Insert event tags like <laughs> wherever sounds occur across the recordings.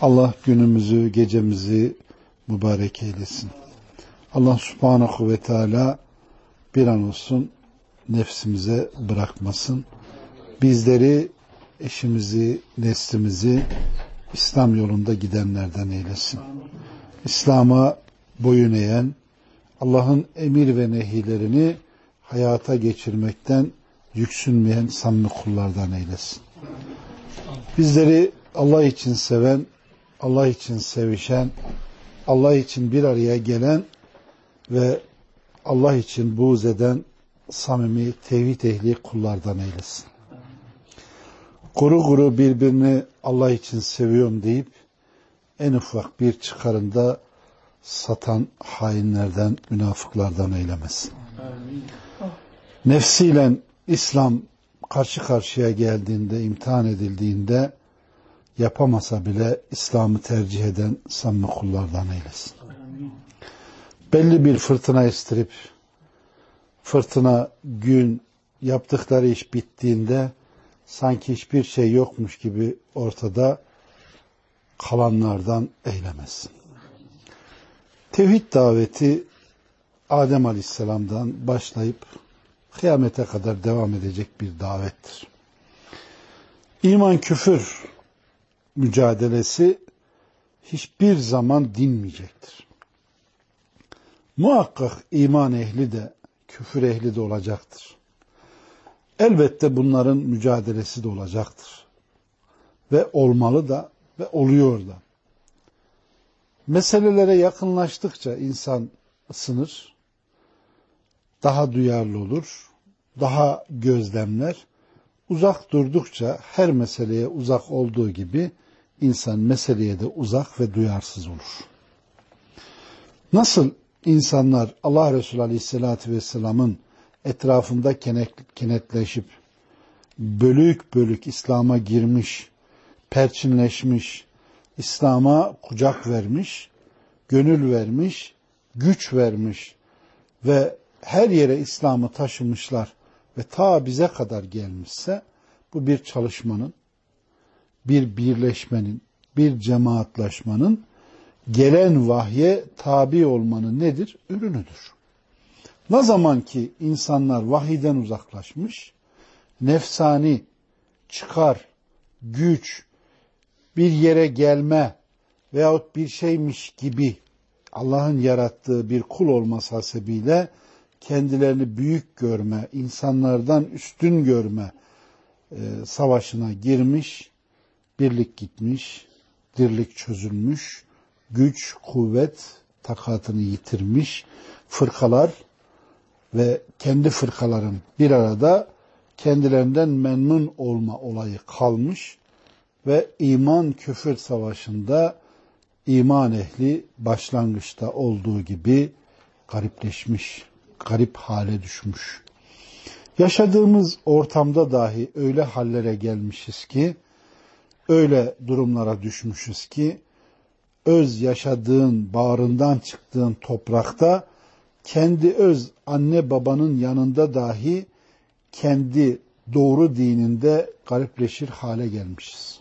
Allah günümüzü, gecemizi mübarek eylesin. Allah subhanahu ve teala bir an olsun nefsimize bırakmasın. Bizleri, eşimizi, neslimizi İslam yolunda gidenlerden eylesin. İslam'a boyun eğen, Allah'ın emir ve nehilerini hayata geçirmekten yüksünmeyen samimi kullardan eylesin. Bizleri Allah için seven, Allah için sevişen, Allah için bir araya gelen ve Allah için buğz eden samimi tevhid ehli kullardan eylesin. Kuru kuru birbirini Allah için seviyorum deyip en ufak bir çıkarında satan hainlerden, münafıklardan eylemesin. Nefsiyle İslam karşı karşıya geldiğinde, imtihan edildiğinde yapamasa bile İslam'ı tercih eden samimi kullardan eylesin. Belli bir fırtına estirip fırtına gün yaptıkları iş bittiğinde sanki hiçbir şey yokmuş gibi ortada kalanlardan eylemesin. Tevhid daveti Adem Aleyhisselam'dan başlayıp kıyamete kadar devam edecek bir davettir. İman küfür mücadelesi hiçbir zaman dinmeyecektir. Muhakkak iman ehli de küfür ehli de olacaktır. Elbette bunların mücadelesi de olacaktır. Ve olmalı da ve oluyor da. Meselelere yakınlaştıkça insan ısınır, daha duyarlı olur, daha gözlemler. Uzak durdukça her meseleye uzak olduğu gibi insan meseleye de uzak ve duyarsız olur. Nasıl insanlar Allah Resulü Aleyhisselatü Vesselam'ın etrafında kenetleşip bölük bölük İslam'a girmiş, perçinleşmiş, İslam'a kucak vermiş, gönül vermiş, güç vermiş ve her yere İslam'ı taşımışlar ve ta bize kadar gelmişse bu bir çalışmanın, bir birleşmenin, bir cemaatlaşmanın gelen vahye tabi olmanın nedir? Ürünüdür. Ne zaman ki insanlar vahiden uzaklaşmış, nefsani, çıkar, güç, bir yere gelme veyahut bir şeymiş gibi Allah'ın yarattığı bir kul olması hasebiyle kendilerini büyük görme, insanlardan üstün görme e, savaşına girmiş, birlik gitmiş, dirlik çözülmüş, güç, kuvvet takatını yitirmiş fırkalar ve kendi fırkaların bir arada kendilerinden memnun olma olayı kalmış ve iman küfür savaşında iman ehli başlangıçta olduğu gibi garipleşmiş, garip hale düşmüş. Yaşadığımız ortamda dahi öyle hallere gelmişiz ki, öyle durumlara düşmüşüz ki, öz yaşadığın, bağrından çıktığın toprakta, kendi öz anne babanın yanında dahi kendi doğru dininde garipleşir hale gelmişiz.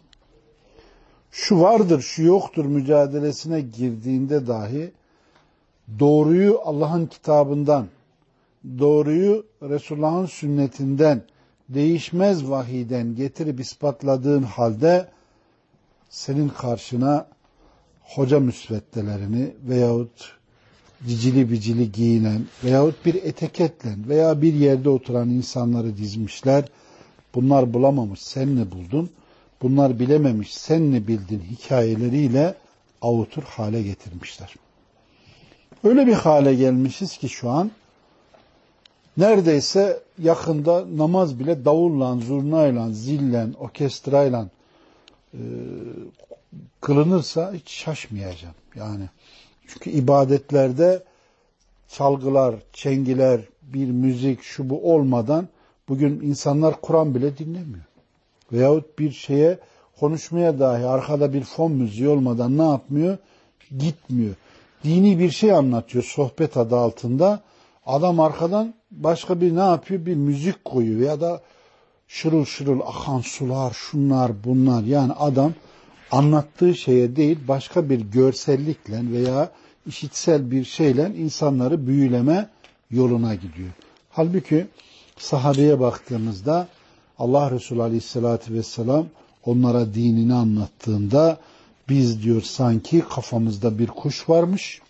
Şu vardır, şu yoktur mücadelesine girdiğinde dahi doğruyu Allah'ın kitabından, doğruyu Resulullah'ın sünnetinden, değişmez vahiden getirip ispatladığın halde senin karşına hoca müsveddelerini veyahut cicili bicili giyinen veyahut bir eteketle veya bir yerde oturan insanları dizmişler. Bunlar bulamamış sen ne buldun? Bunlar bilememiş sen ne bildin hikayeleriyle avutur hale getirmişler. Öyle bir hale gelmişiz ki şu an neredeyse yakında namaz bile davulla, zurnayla, zillen, orkestrayla e, kılınırsa hiç şaşmayacağım. Yani çünkü ibadetlerde çalgılar, çengiler, bir müzik, şu bu olmadan bugün insanlar Kur'an bile dinlemiyor. Veyahut bir şeye konuşmaya dahi arkada bir fon müziği olmadan ne yapmıyor? Gitmiyor. Dini bir şey anlatıyor sohbet adı altında. Adam arkadan başka bir ne yapıyor? Bir müzik koyuyor ya da şırıl şırıl akan sular, şunlar, bunlar. Yani adam anlattığı şeye değil başka bir görsellikle veya işitsel bir şeyle insanları büyüleme yoluna gidiyor. Halbuki sahabeye baktığımızda Allah Resulü Aleyhisselatü Vesselam onlara dinini anlattığında biz diyor sanki kafamızda bir kuş varmış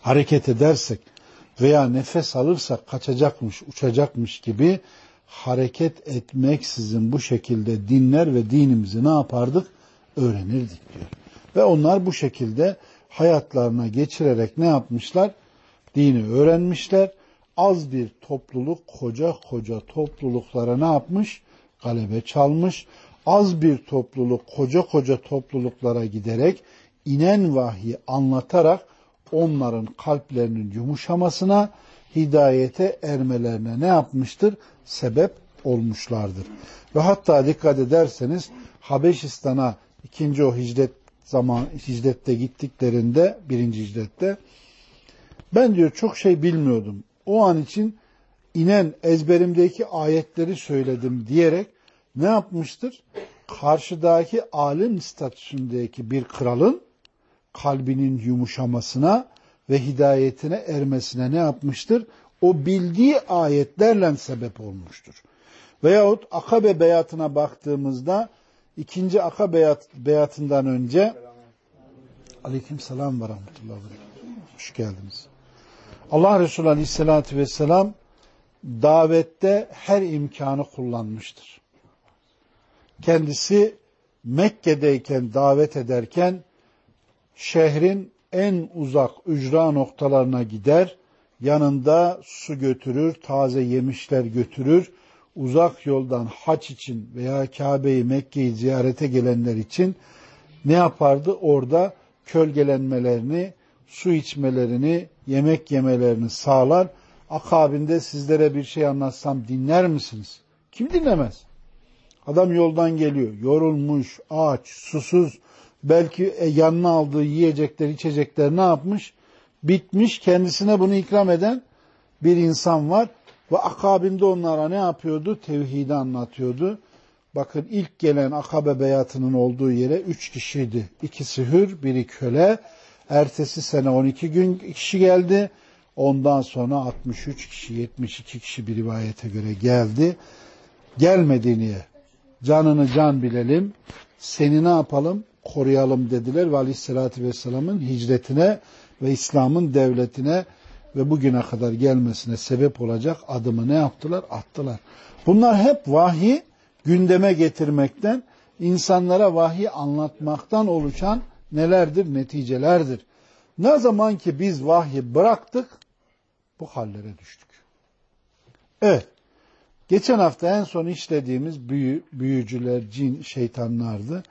hareket edersek veya nefes alırsak kaçacakmış, uçacakmış gibi hareket etmeksizin bu şekilde dinler ve dinimizi ne yapardık? Öğrenirdik diyor. Ve onlar bu şekilde hayatlarına geçirerek ne yapmışlar? Dini öğrenmişler. Az bir topluluk koca koca topluluklara ne yapmış? Galebe çalmış. Az bir topluluk koca koca topluluklara giderek inen vahyi anlatarak onların kalplerinin yumuşamasına, hidayete ermelerine ne yapmıştır? Sebep olmuşlardır. Ve hatta dikkat ederseniz Habeşistan'a ikinci o hicret zaman hicrette gittiklerinde birinci hicrette ben diyor çok şey bilmiyordum. O an için inen ezberimdeki ayetleri söyledim diyerek ne yapmıştır? Karşıdaki alim statüsündeki bir kralın kalbinin yumuşamasına ve hidayetine ermesine ne yapmıştır? O bildiği ayetlerle sebep olmuştur. Veyahut Akabe beyatına baktığımızda ikinci Aka beyat, beyatından önce Aleyküm selam ve rahmetullahi Hoş geldiniz. Allah Resulü Aleyhisselatü Vesselam davette her imkanı kullanmıştır. Kendisi Mekke'deyken davet ederken şehrin en uzak ücra noktalarına gider, yanında su götürür, taze yemişler götürür, uzak yoldan haç için veya Kabe'yi Mekke'yi ziyarete gelenler için ne yapardı? Orada kölgelenmelerini, su içmelerini, yemek yemelerini sağlar. Akabinde sizlere bir şey anlatsam dinler misiniz? Kim dinlemez? Adam yoldan geliyor, yorulmuş, aç, susuz, belki e, yanına aldığı yiyecekler, içecekler ne yapmış? Bitmiş, kendisine bunu ikram eden bir insan var. Ve akabinde onlara ne yapıyordu? Tevhidi anlatıyordu. Bakın ilk gelen akabe beyatının olduğu yere üç kişiydi. İkisi hür, biri köle. Ertesi sene 12 gün kişi geldi. Ondan sonra 63 kişi, 72 kişi bir rivayete göre geldi. Gelmedi niye? Canını can bilelim. Seni ne yapalım? Koruyalım dediler ve aleyhissalatü vesselamın hicretine ve İslam'ın devletine ve bugüne kadar gelmesine sebep olacak adımı ne yaptılar? Attılar. Bunlar hep vahiy gündeme getirmekten, insanlara vahiy anlatmaktan oluşan nelerdir? Neticelerdir. Ne zaman ki biz vahyi bıraktık, bu hallere düştük. Evet, geçen hafta en son işlediğimiz büyü, büyücüler, cin, şeytanlardı.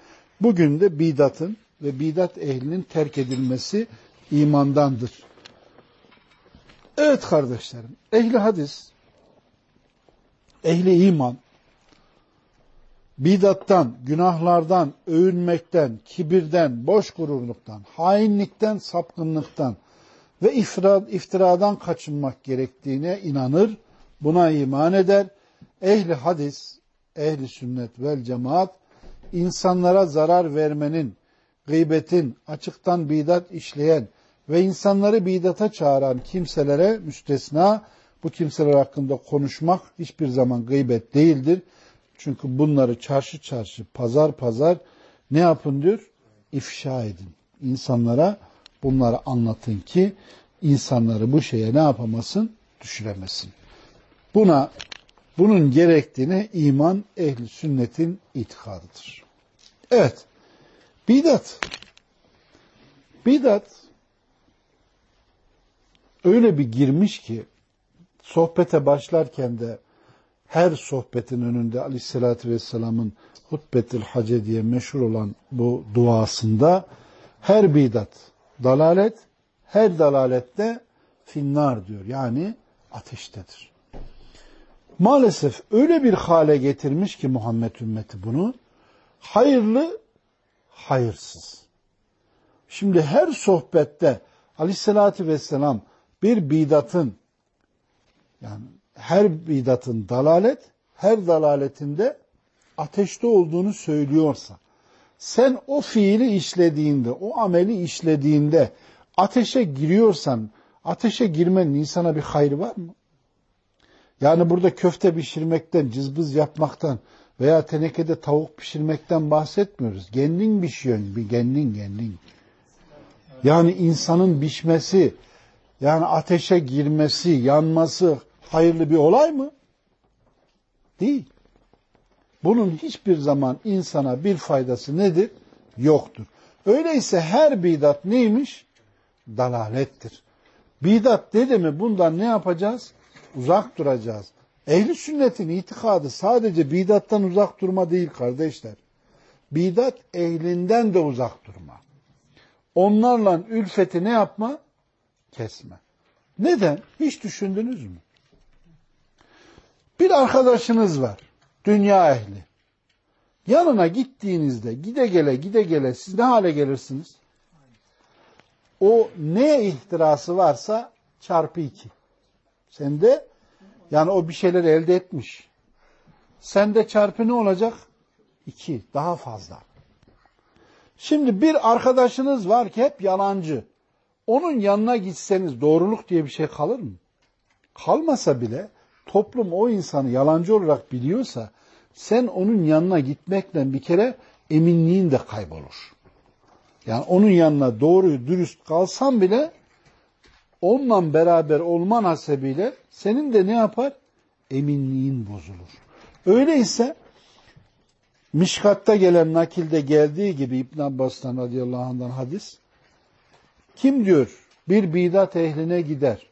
Bugün de bidatın ve bidat ehlinin terk edilmesi imandandır. Evet kardeşlerim, ehli hadis, ehli iman, bidattan, günahlardan, övünmekten, kibirden, boş gururluktan, hainlikten, sapkınlıktan ve iftira, iftiradan kaçınmak gerektiğine inanır, buna iman eder. Ehli hadis, ehli sünnet vel cemaat, insanlara zarar vermenin, gıybetin, açıktan bidat işleyen ve insanları bidata çağıran kimselere müstesna, bu kimseler hakkında konuşmak hiçbir zaman gıybet değildir. Çünkü bunları çarşı çarşı, pazar pazar ne yapın diyor? İfşa edin. İnsanlara bunları anlatın ki insanları bu şeye ne yapamasın? Düşüremesin. Buna bunun gerektiğine iman ehli sünnetin itikadıdır. Evet. Bidat. Bidat öyle bir girmiş ki sohbete başlarken de her sohbetin önünde aleyhissalatü vesselamın hutbetil hace diye meşhur olan bu duasında her bidat dalalet, her dalalette finnar diyor. Yani ateştedir. Maalesef öyle bir hale getirmiş ki Muhammed ümmeti bunu. Hayırlı, hayırsız. Şimdi her sohbette aleyhissalatü vesselam bir bidatın yani her bidatın dalalet, her dalaletinde ateşte olduğunu söylüyorsa, sen o fiili işlediğinde, o ameli işlediğinde ateşe giriyorsan, ateşe girmenin insana bir hayrı var mı? Yani burada köfte pişirmekten, cızbız yapmaktan veya tenekede tavuk pişirmekten bahsetmiyoruz. Kendin pişiyorsun, bir kendin kendin. Yani insanın biçmesi, yani ateşe girmesi, yanması hayırlı bir olay mı? Değil. Bunun hiçbir zaman insana bir faydası nedir? Yoktur. Öyleyse her bidat neymiş? Dalalettir. Bidat dedi mi bundan ne yapacağız? Uzak duracağız. Ehli sünnetin itikadı sadece bidattan uzak durma değil kardeşler. Bidat ehlinden de uzak durma. Onlarla ülfeti ne yapma? Kesme. Neden? Hiç düşündünüz mü? Bir arkadaşınız var. Dünya ehli. Yanına gittiğinizde gide gele gide gele siz ne hale gelirsiniz? O ne ihtirası varsa çarpı iki. Sende yani o bir şeyler elde etmiş. Sende çarpı ne olacak? İki. Daha fazla. Şimdi bir arkadaşınız var ki hep yalancı. Onun yanına gitseniz doğruluk diye bir şey kalır mı? Kalmasa bile toplum o insanı yalancı olarak biliyorsa sen onun yanına gitmekle bir kere eminliğin de kaybolur. Yani onun yanına doğru dürüst kalsan bile onunla beraber olman hasebiyle senin de ne yapar? Eminliğin bozulur. Öyleyse Mişkat'ta gelen nakilde geldiği gibi İbn Abbas'tan radıyallahu anh'dan hadis kim diyor bir bidat ehline gider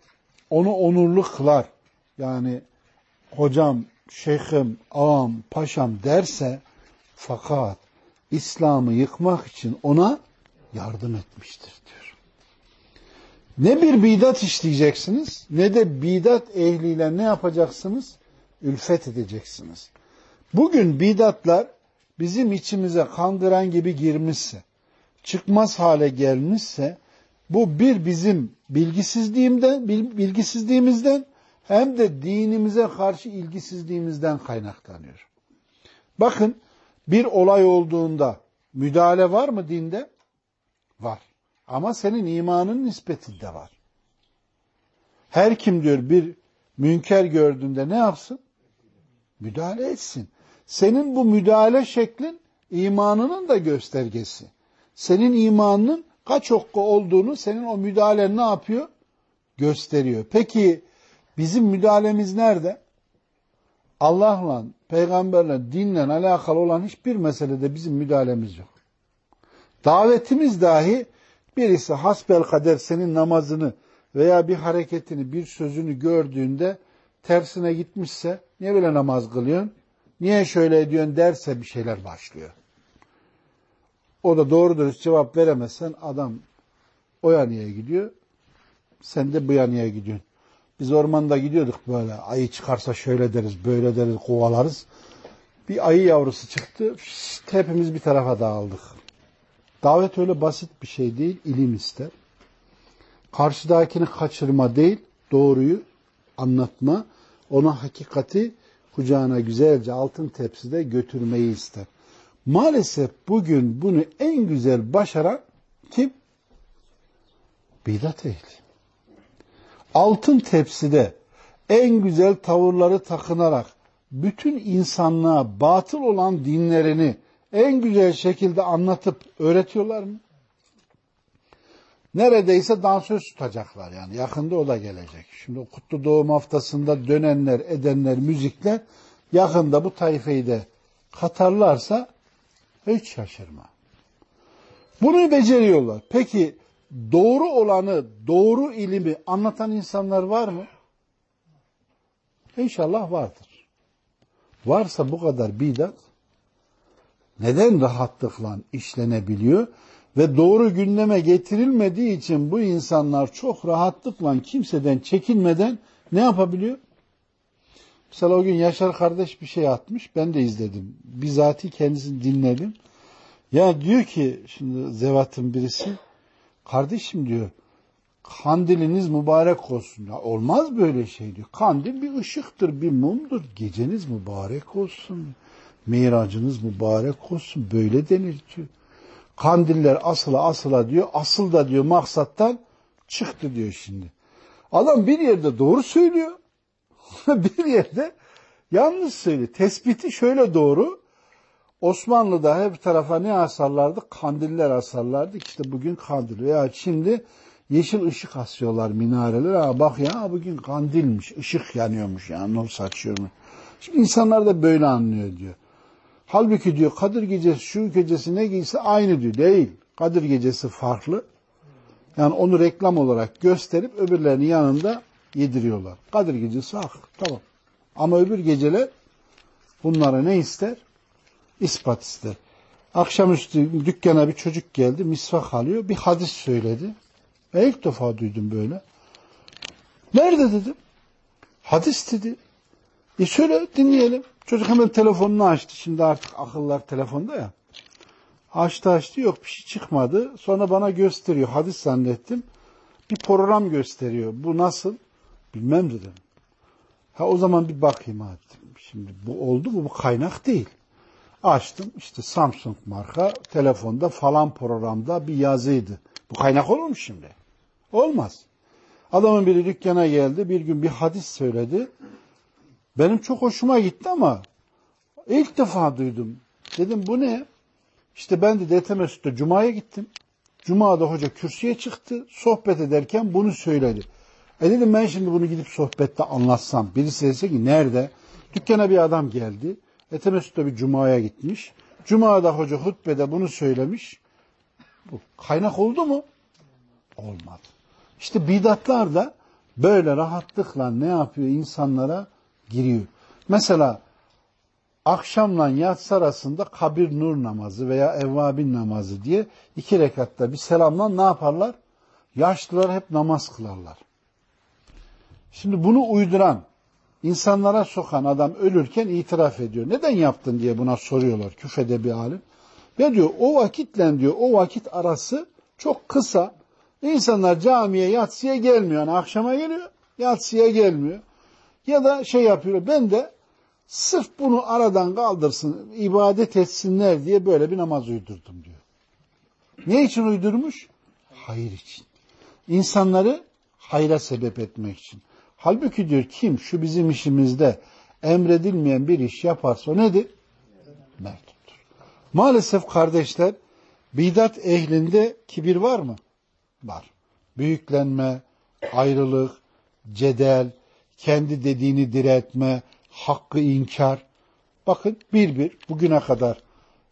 onu onurlu kılar yani hocam, şeyhim, ağam, paşam derse fakat İslam'ı yıkmak için ona yardım etmiştir diyor. Ne bir bidat işleyeceksiniz ne de bidat ehliyle ne yapacaksınız? Ülfet edeceksiniz. Bugün bidatlar bizim içimize kandıran gibi girmişse, çıkmaz hale gelmişse bu bir bizim bilgisizliğimden, bilgisizliğimizden hem de dinimize karşı ilgisizliğimizden kaynaklanıyor. Bakın bir olay olduğunda müdahale var mı dinde? Var. Ama senin imanın nispetinde var. Her kim diyor bir münker gördüğünde ne yapsın? Müdahale etsin. Senin bu müdahale şeklin imanının da göstergesi. Senin imanının kaç okku olduğunu senin o müdahalen ne yapıyor? Gösteriyor. Peki Bizim müdahalemiz nerede? Allah'la, peygamberle, dinle alakalı olan hiçbir meselede bizim müdahalemiz yok. Davetimiz dahi birisi hasbel kader senin namazını veya bir hareketini, bir sözünü gördüğünde tersine gitmişse niye böyle namaz kılıyorsun? Niye şöyle ediyorsun derse bir şeyler başlıyor. O da doğru dürüst cevap veremezsen adam o yanıya gidiyor. Sen de bu yanıya gidiyorsun. Biz ormanda gidiyorduk böyle. Ayı çıkarsa şöyle deriz, böyle deriz, kovalarız. Bir ayı yavrusu çıktı. Şişt, hepimiz bir tarafa dağıldık. Davet öyle basit bir şey değil, ilim ister. Karşıdakini kaçırma değil, doğruyu anlatma, ona hakikati kucağına güzelce altın tepside götürmeyi ister. Maalesef bugün bunu en güzel başaran kim? Bidat ehli altın tepside en güzel tavırları takınarak bütün insanlığa batıl olan dinlerini en güzel şekilde anlatıp öğretiyorlar mı? neredeyse dansöz tutacaklar yani. Yakında o da gelecek. Şimdi Kutlu Doğum haftasında dönenler, edenler, müzikler yakında bu tayfayı da katarlarsa hiç şaşırma. Bunu beceriyorlar. Peki doğru olanı, doğru ilimi anlatan insanlar var mı? İnşallah vardır. Varsa bu kadar bidat neden rahatlıkla işlenebiliyor? Ve doğru gündeme getirilmediği için bu insanlar çok rahatlıkla kimseden çekinmeden ne yapabiliyor? Mesela o gün Yaşar kardeş bir şey atmış. Ben de izledim. Bizatihi kendisini dinledim. Ya diyor ki şimdi zevatın birisi kardeşim diyor kandiliniz mübarek olsun. Ya olmaz böyle şey diyor. Kandil bir ışıktır, bir mumdur. Geceniz mübarek olsun. Miracınız mübarek olsun. Böyle denir diyor. Kandiller asıla asıla diyor. Asıl da diyor maksattan çıktı diyor şimdi. Adam bir yerde doğru söylüyor. <laughs> bir yerde yanlış söylüyor. Tespiti şöyle doğru. Osmanlı'da hep tarafa ne asarlardı? Kandiller asarlardı. İşte bugün kandil. Veya şimdi yeşil ışık asıyorlar minareler. Ha bak ya bugün kandilmiş, ışık yanıyormuş ya, nur saçıyormuş. Şimdi insanlar da böyle anlıyor diyor. Halbuki diyor Kadir gecesi şu gecesi ne giyse aynı diyor. Değil. Kadir gecesi farklı. Yani onu reklam olarak gösterip öbürlerinin yanında yediriyorlar. Kadir gecesi hak. Tamam. Ama öbür geceler bunlara ne ister? İspat ister. Akşamüstü dükkana bir çocuk geldi, misvak alıyor, bir hadis söyledi. Ben ilk defa duydum böyle. Nerede dedim. Hadis dedi. E söyle dinleyelim. Çocuk hemen telefonunu açtı. Şimdi artık akıllar telefonda ya. Açtı açtı yok bir şey çıkmadı. Sonra bana gösteriyor. Hadis zannettim. Bir program gösteriyor. Bu nasıl? Bilmem dedim. Ha o zaman bir bakayım ha dedim. Şimdi bu oldu mu? Bu kaynak değil. Açtım işte Samsung marka telefonda falan programda bir yazıydı. Bu kaynak olur mu şimdi? Olmaz. Adamın biri dükkana geldi bir gün bir hadis söyledi. Benim çok hoşuma gitti ama ilk defa duydum. Dedim bu ne? İşte ben de Detemesut'ta Cuma'ya gittim. Cuma'da hoca kürsüye çıktı. Sohbet ederken bunu söyledi. E dedim ben şimdi bunu gidip sohbette anlatsam. Birisi dese ki nerede? Dükkana bir adam geldi. Etemesut'ta bir Cuma'ya gitmiş. Cuma'da hoca hutbede bunu söylemiş. Bu kaynak oldu mu? Olmadı. İşte bidatlar da böyle rahatlıkla ne yapıyor insanlara giriyor. Mesela akşamla yatsı arasında kabir nur namazı veya evvabin namazı diye iki rekatta bir selamla ne yaparlar? Yaşlılar hep namaz kılarlar. Şimdi bunu uyduran, insanlara sokan adam ölürken itiraf ediyor. Neden yaptın diye buna soruyorlar küfede bir alim. Ve diyor o vakitle diyor o vakit arası çok kısa. İnsanlar camiye yatsıya gelmiyor. Yani akşama geliyor yatsıya gelmiyor. Ya da şey yapıyor ben de sırf bunu aradan kaldırsın ibadet etsinler diye böyle bir namaz uydurdum diyor. Ne için uydurmuş? Hayır için. İnsanları hayra sebep etmek için. Halbuki diyor kim şu bizim işimizde emredilmeyen bir iş yaparsa o nedir? Mektuptur. Maalesef kardeşler bidat ehlinde kibir var mı? Var. Büyüklenme, ayrılık, cedel, kendi dediğini diretme, hakkı inkar. Bakın bir bir bugüne kadar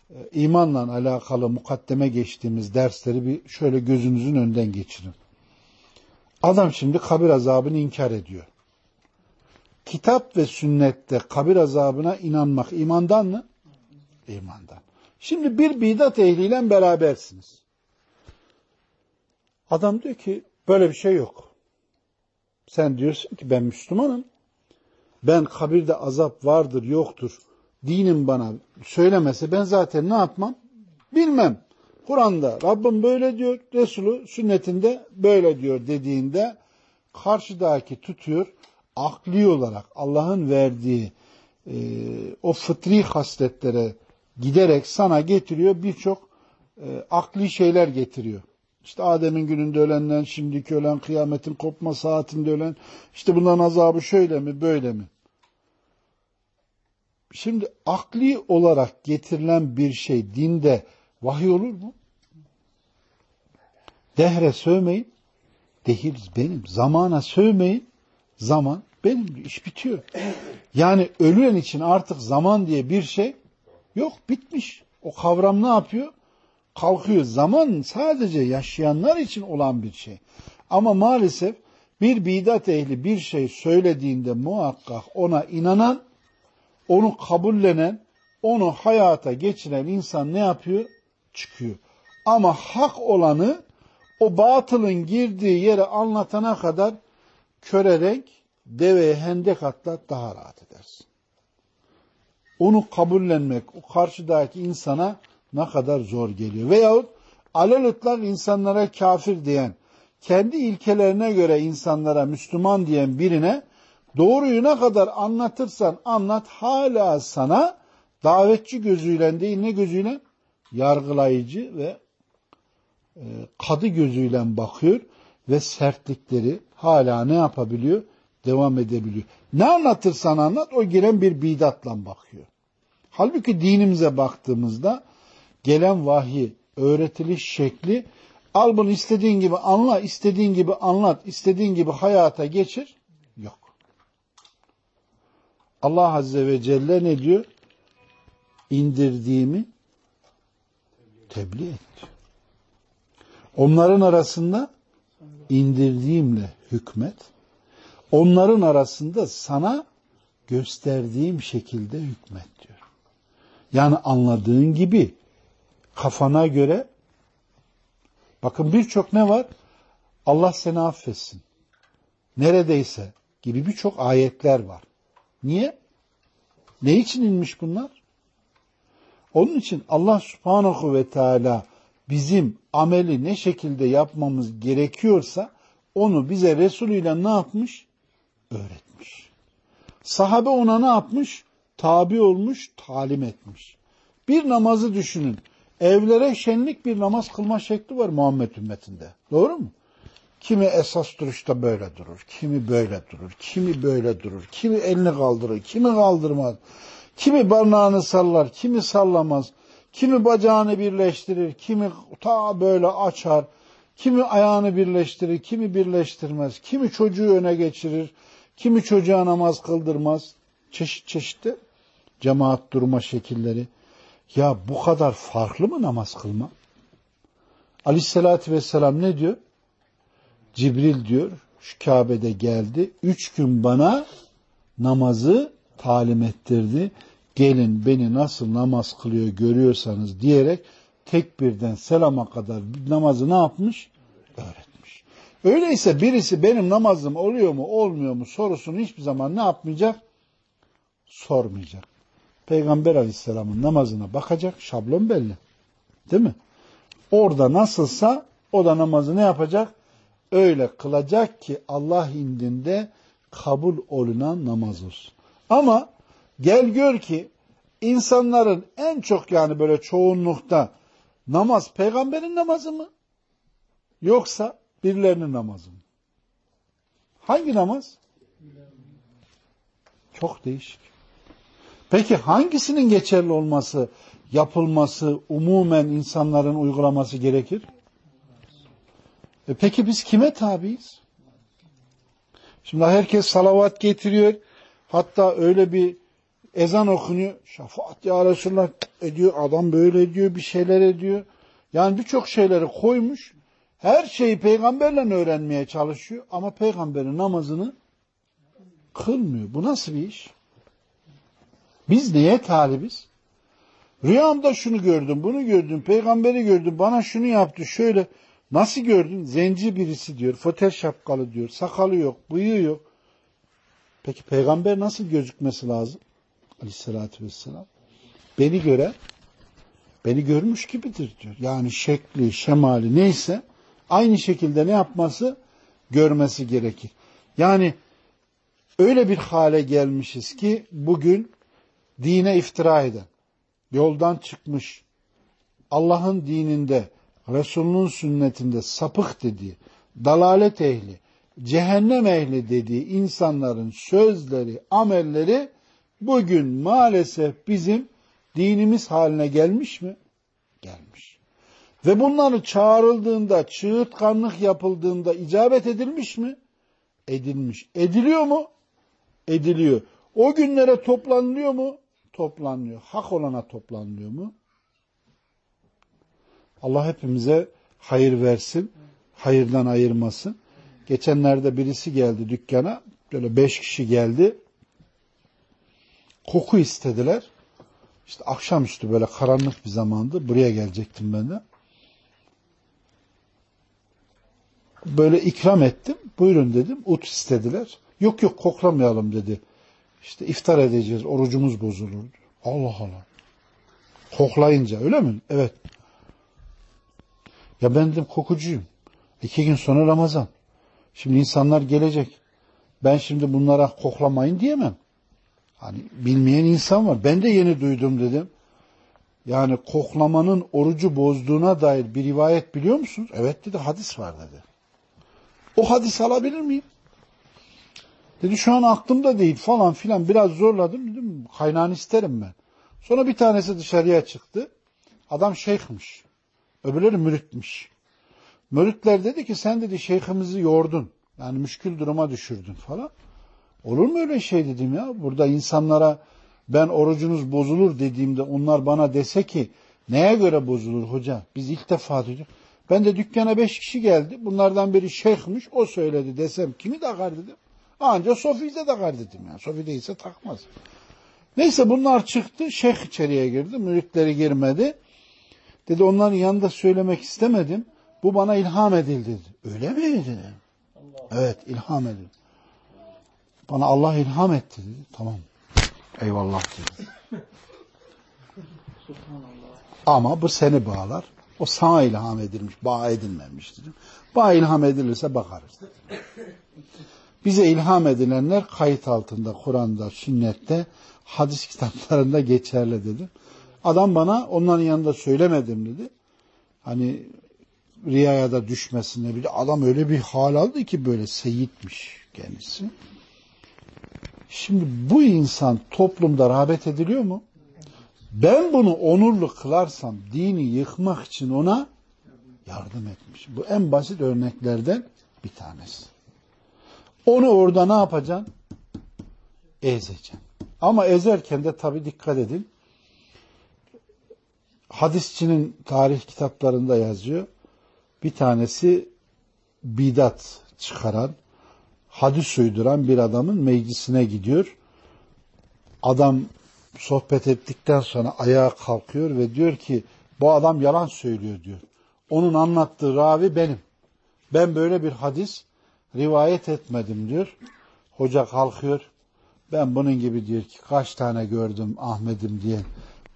e, imanla alakalı mukaddeme geçtiğimiz dersleri bir şöyle gözünüzün önden geçirin. Adam şimdi kabir azabını inkar ediyor. Kitap ve sünnette kabir azabına inanmak imandan mı? İmandan. Şimdi bir bidat ehliyle berabersiniz. Adam diyor ki böyle bir şey yok. Sen diyorsun ki ben Müslümanım. Ben kabirde azap vardır yoktur. Dinim bana söylemese ben zaten ne yapmam? Bilmem. Kur'an'da Rabbim böyle diyor, Resulü sünnetinde böyle diyor dediğinde karşıdaki tutuyor akli olarak Allah'ın verdiği e, o fıtri hasletlere giderek sana getiriyor birçok e, akli şeyler getiriyor. İşte Adem'in gününde ölenden, şimdiki ölen, kıyametin kopma saatinde ölen, işte bunların azabı şöyle mi, böyle mi? Şimdi akli olarak getirilen bir şey dinde vahiy olur mu? Dehre sövmeyin. Dehir benim. Zamana sövmeyin. Zaman benim. iş bitiyor. Yani ölüyen için artık zaman diye bir şey yok. Bitmiş. O kavram ne yapıyor? Kalkıyor. Zaman sadece yaşayanlar için olan bir şey. Ama maalesef bir bidat ehli bir şey söylediğinde muhakkak ona inanan, onu kabullenen, onu hayata geçiren insan ne yapıyor? Çıkıyor. Ama hak olanı o batılın girdiği yere anlatana kadar köre renk, deveye hendek atlat daha rahat edersin. Onu kabullenmek o karşıdaki insana ne kadar zor geliyor. Veyahut alelütlak insanlara kafir diyen, kendi ilkelerine göre insanlara Müslüman diyen birine doğruyu ne kadar anlatırsan anlat hala sana davetçi gözüyle değil ne gözüyle? Yargılayıcı ve e, kadı gözüyle bakıyor ve sertlikleri hala ne yapabiliyor? Devam edebiliyor. Ne anlatırsan anlat o giren bir bidatla bakıyor. Halbuki dinimize baktığımızda gelen vahiy, öğretiliş şekli al bunu istediğin gibi anla, istediğin gibi anlat, istediğin gibi hayata geçir. Yok. Allah Azze ve Celle ne diyor? İndirdiğimi tebliğ et. Onların arasında indirdiğimle hükmet. Onların arasında sana gösterdiğim şekilde hükmet diyor. Yani anladığın gibi kafana göre bakın birçok ne var? Allah seni affetsin. Neredeyse gibi birçok ayetler var. Niye? Ne için inmiş bunlar? Onun için Allah subhanahu ve teala bizim ameli ne şekilde yapmamız gerekiyorsa onu bize Resul ile ne yapmış? Öğretmiş. Sahabe ona ne yapmış? Tabi olmuş, talim etmiş. Bir namazı düşünün. Evlere şenlik bir namaz kılma şekli var Muhammed ümmetinde. Doğru mu? Kimi esas duruşta böyle durur, kimi böyle durur, kimi böyle durur, kimi elini kaldırır, kimi kaldırmaz, kimi barnağını sallar, kimi sallamaz, kimi bacağını birleştirir, kimi ta böyle açar, kimi ayağını birleştirir, kimi birleştirmez, kimi çocuğu öne geçirir, kimi çocuğa namaz kıldırmaz. Çeşit çeşit cemaat durma şekilleri. Ya bu kadar farklı mı namaz kılma? Aleyhissalatü vesselam ne diyor? Cibril diyor şu Kabe'de geldi. Üç gün bana namazı talim ettirdi. Gelin beni nasıl namaz kılıyor görüyorsanız diyerek tek birden selama kadar namazı ne yapmış? Öğretmiş. Öyleyse birisi benim namazım oluyor mu olmuyor mu sorusunu hiçbir zaman ne yapmayacak? Sormayacak. Peygamber aleyhisselamın namazına bakacak şablon belli. Değil mi? Orada nasılsa o da namazı ne yapacak? Öyle kılacak ki Allah indinde kabul olunan namaz olsun. Ama gel gör ki insanların en çok yani böyle çoğunlukta namaz peygamberin namazı mı? Yoksa birilerinin namazı mı? Hangi namaz? Çok değişik. Peki hangisinin geçerli olması, yapılması, umumen insanların uygulaması gerekir? E peki biz kime tabiiz? Şimdi herkes salavat getiriyor. Hatta öyle bir ezan okunuyor. Şafaat ya Resulullah ediyor. Adam böyle ediyor. Bir şeyler ediyor. Yani birçok şeyleri koymuş. Her şeyi peygamberle öğrenmeye çalışıyor. Ama peygamberin namazını kılmıyor. Bu nasıl bir iş? Biz neye talibiz? Rüyamda şunu gördüm, bunu gördüm, peygamberi gördüm, bana şunu yaptı, şöyle. Nasıl gördün? Zenci birisi diyor, fotel şapkalı diyor, sakalı yok, bıyığı yok. Peki peygamber nasıl gözükmesi lazım? Aleyhissalatü vesselam. Beni göre, beni görmüş gibidir diyor. Yani şekli, şemali neyse aynı şekilde ne yapması? Görmesi gerekir. Yani öyle bir hale gelmişiz ki bugün dine iftira eden, yoldan çıkmış, Allah'ın dininde, Resulünün sünnetinde sapık dediği, dalalet ehli, cehennem ehli dediği insanların sözleri, amelleri bugün maalesef bizim dinimiz haline gelmiş mi? Gelmiş. Ve bunların çağrıldığında, çığırtkanlık yapıldığında icabet edilmiş mi? Edilmiş. Ediliyor mu? Ediliyor. O günlere toplanılıyor mu? Toplanıyor. Hak olana toplanılıyor mu? Allah hepimize hayır versin, hayırdan ayırmasın. Geçenlerde birisi geldi dükkana, böyle beş kişi geldi. Koku istediler. İşte akşamüstü böyle karanlık bir zamandı. Buraya gelecektim ben de. Böyle ikram ettim. Buyurun dedim. Ut istediler. Yok yok koklamayalım dedi. İşte iftar edeceğiz. Orucumuz bozulur. Allah Allah. Koklayınca öyle mi? Evet. Ya ben dedim kokucuyum. İki gün sonra Ramazan. Şimdi insanlar gelecek. Ben şimdi bunlara koklamayın diyemem. Hani bilmeyen insan var. Ben de yeni duydum dedim. Yani koklamanın orucu bozduğuna dair bir rivayet biliyor musunuz? Evet dedi hadis var dedi. O hadis alabilir miyim? Dedi şu an aklımda değil falan filan biraz zorladım dedim. Kaynağını isterim ben. Sonra bir tanesi dışarıya çıktı. Adam şeyhmiş. Öbürleri müritmiş. Müritler dedi ki sen dedi şeyhimizi yordun. Yani müşkül duruma düşürdün falan. Olur mu öyle şey dedim ya. Burada insanlara ben orucunuz bozulur dediğimde onlar bana dese ki neye göre bozulur hoca? Biz ilk defa duyduk. Ben de dükkana beş kişi geldi. Bunlardan biri şeyhmiş. O söyledi desem kimi takar dedim. Anca Sofi'de takar dedim ya. Sofi değilse takmaz. Neyse bunlar çıktı. Şeyh içeriye girdi. Müritleri girmedi. Dedi onların yanında söylemek istemedim. Bu bana ilham edildi dedi. Öyle mi dedi? Evet ilham edildi. Bana Allah ilham etti dedi. Tamam. Eyvallah dedi. Ama bu seni bağlar. O sana ilham edilmiş, bağ edilmemiş dedim. Bağ ilham edilirse bakarız. Bize ilham edilenler kayıt altında, Kur'an'da, sünnette, hadis kitaplarında geçerli dedim. Adam bana onların yanında söylemedim dedi. Hani riyaya da düşmesine bile adam öyle bir hal aldı ki böyle seyitmiş kendisi. Şimdi bu insan toplumda rağbet ediliyor mu? Ben bunu onurlu kılarsam dini yıkmak için ona yardım etmiş. Bu en basit örneklerden bir tanesi. Onu orada ne yapacaksın? Ezeceksin. Ama ezerken de tabi dikkat edin. Hadisçinin tarih kitaplarında yazıyor. Bir tanesi bidat çıkaran, hadis uyduran bir adamın meclisine gidiyor. Adam sohbet ettikten sonra ayağa kalkıyor ve diyor ki bu adam yalan söylüyor diyor. Onun anlattığı ravi benim. Ben böyle bir hadis rivayet etmedim diyor. Hoca kalkıyor. Ben bunun gibi diyor ki kaç tane gördüm Ahmet'im diye.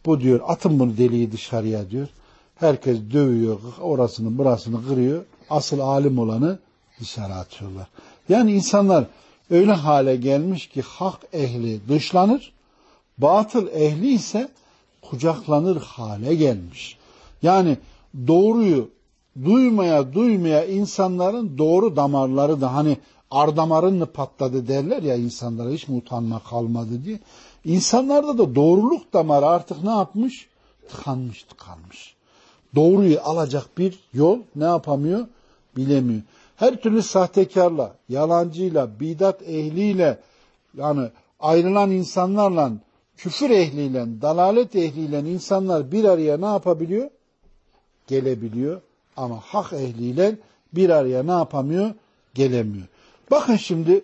Bu diyor atın bunu deliği dışarıya diyor. Herkes dövüyor, orasını burasını kırıyor. Asıl alim olanı dışarı atıyorlar. Yani insanlar öyle hale gelmiş ki hak ehli dışlanır, batıl ehli ise kucaklanır hale gelmiş. Yani doğruyu duymaya duymaya insanların doğru damarları da hani ardamarın mı patladı derler ya insanlara hiç mi utanma kalmadı diye. İnsanlarda da doğruluk damarı artık ne yapmış? Tıkanmış tıkanmış. Doğruyu alacak bir yol ne yapamıyor? Bilemiyor. Her türlü sahtekarla, yalancıyla, bidat ehliyle yani ayrılan insanlarla, küfür ehliyle, dalalet ehliyle insanlar bir araya ne yapabiliyor? Gelebiliyor. Ama hak ehliyle bir araya ne yapamıyor? Gelemiyor. Bakın şimdi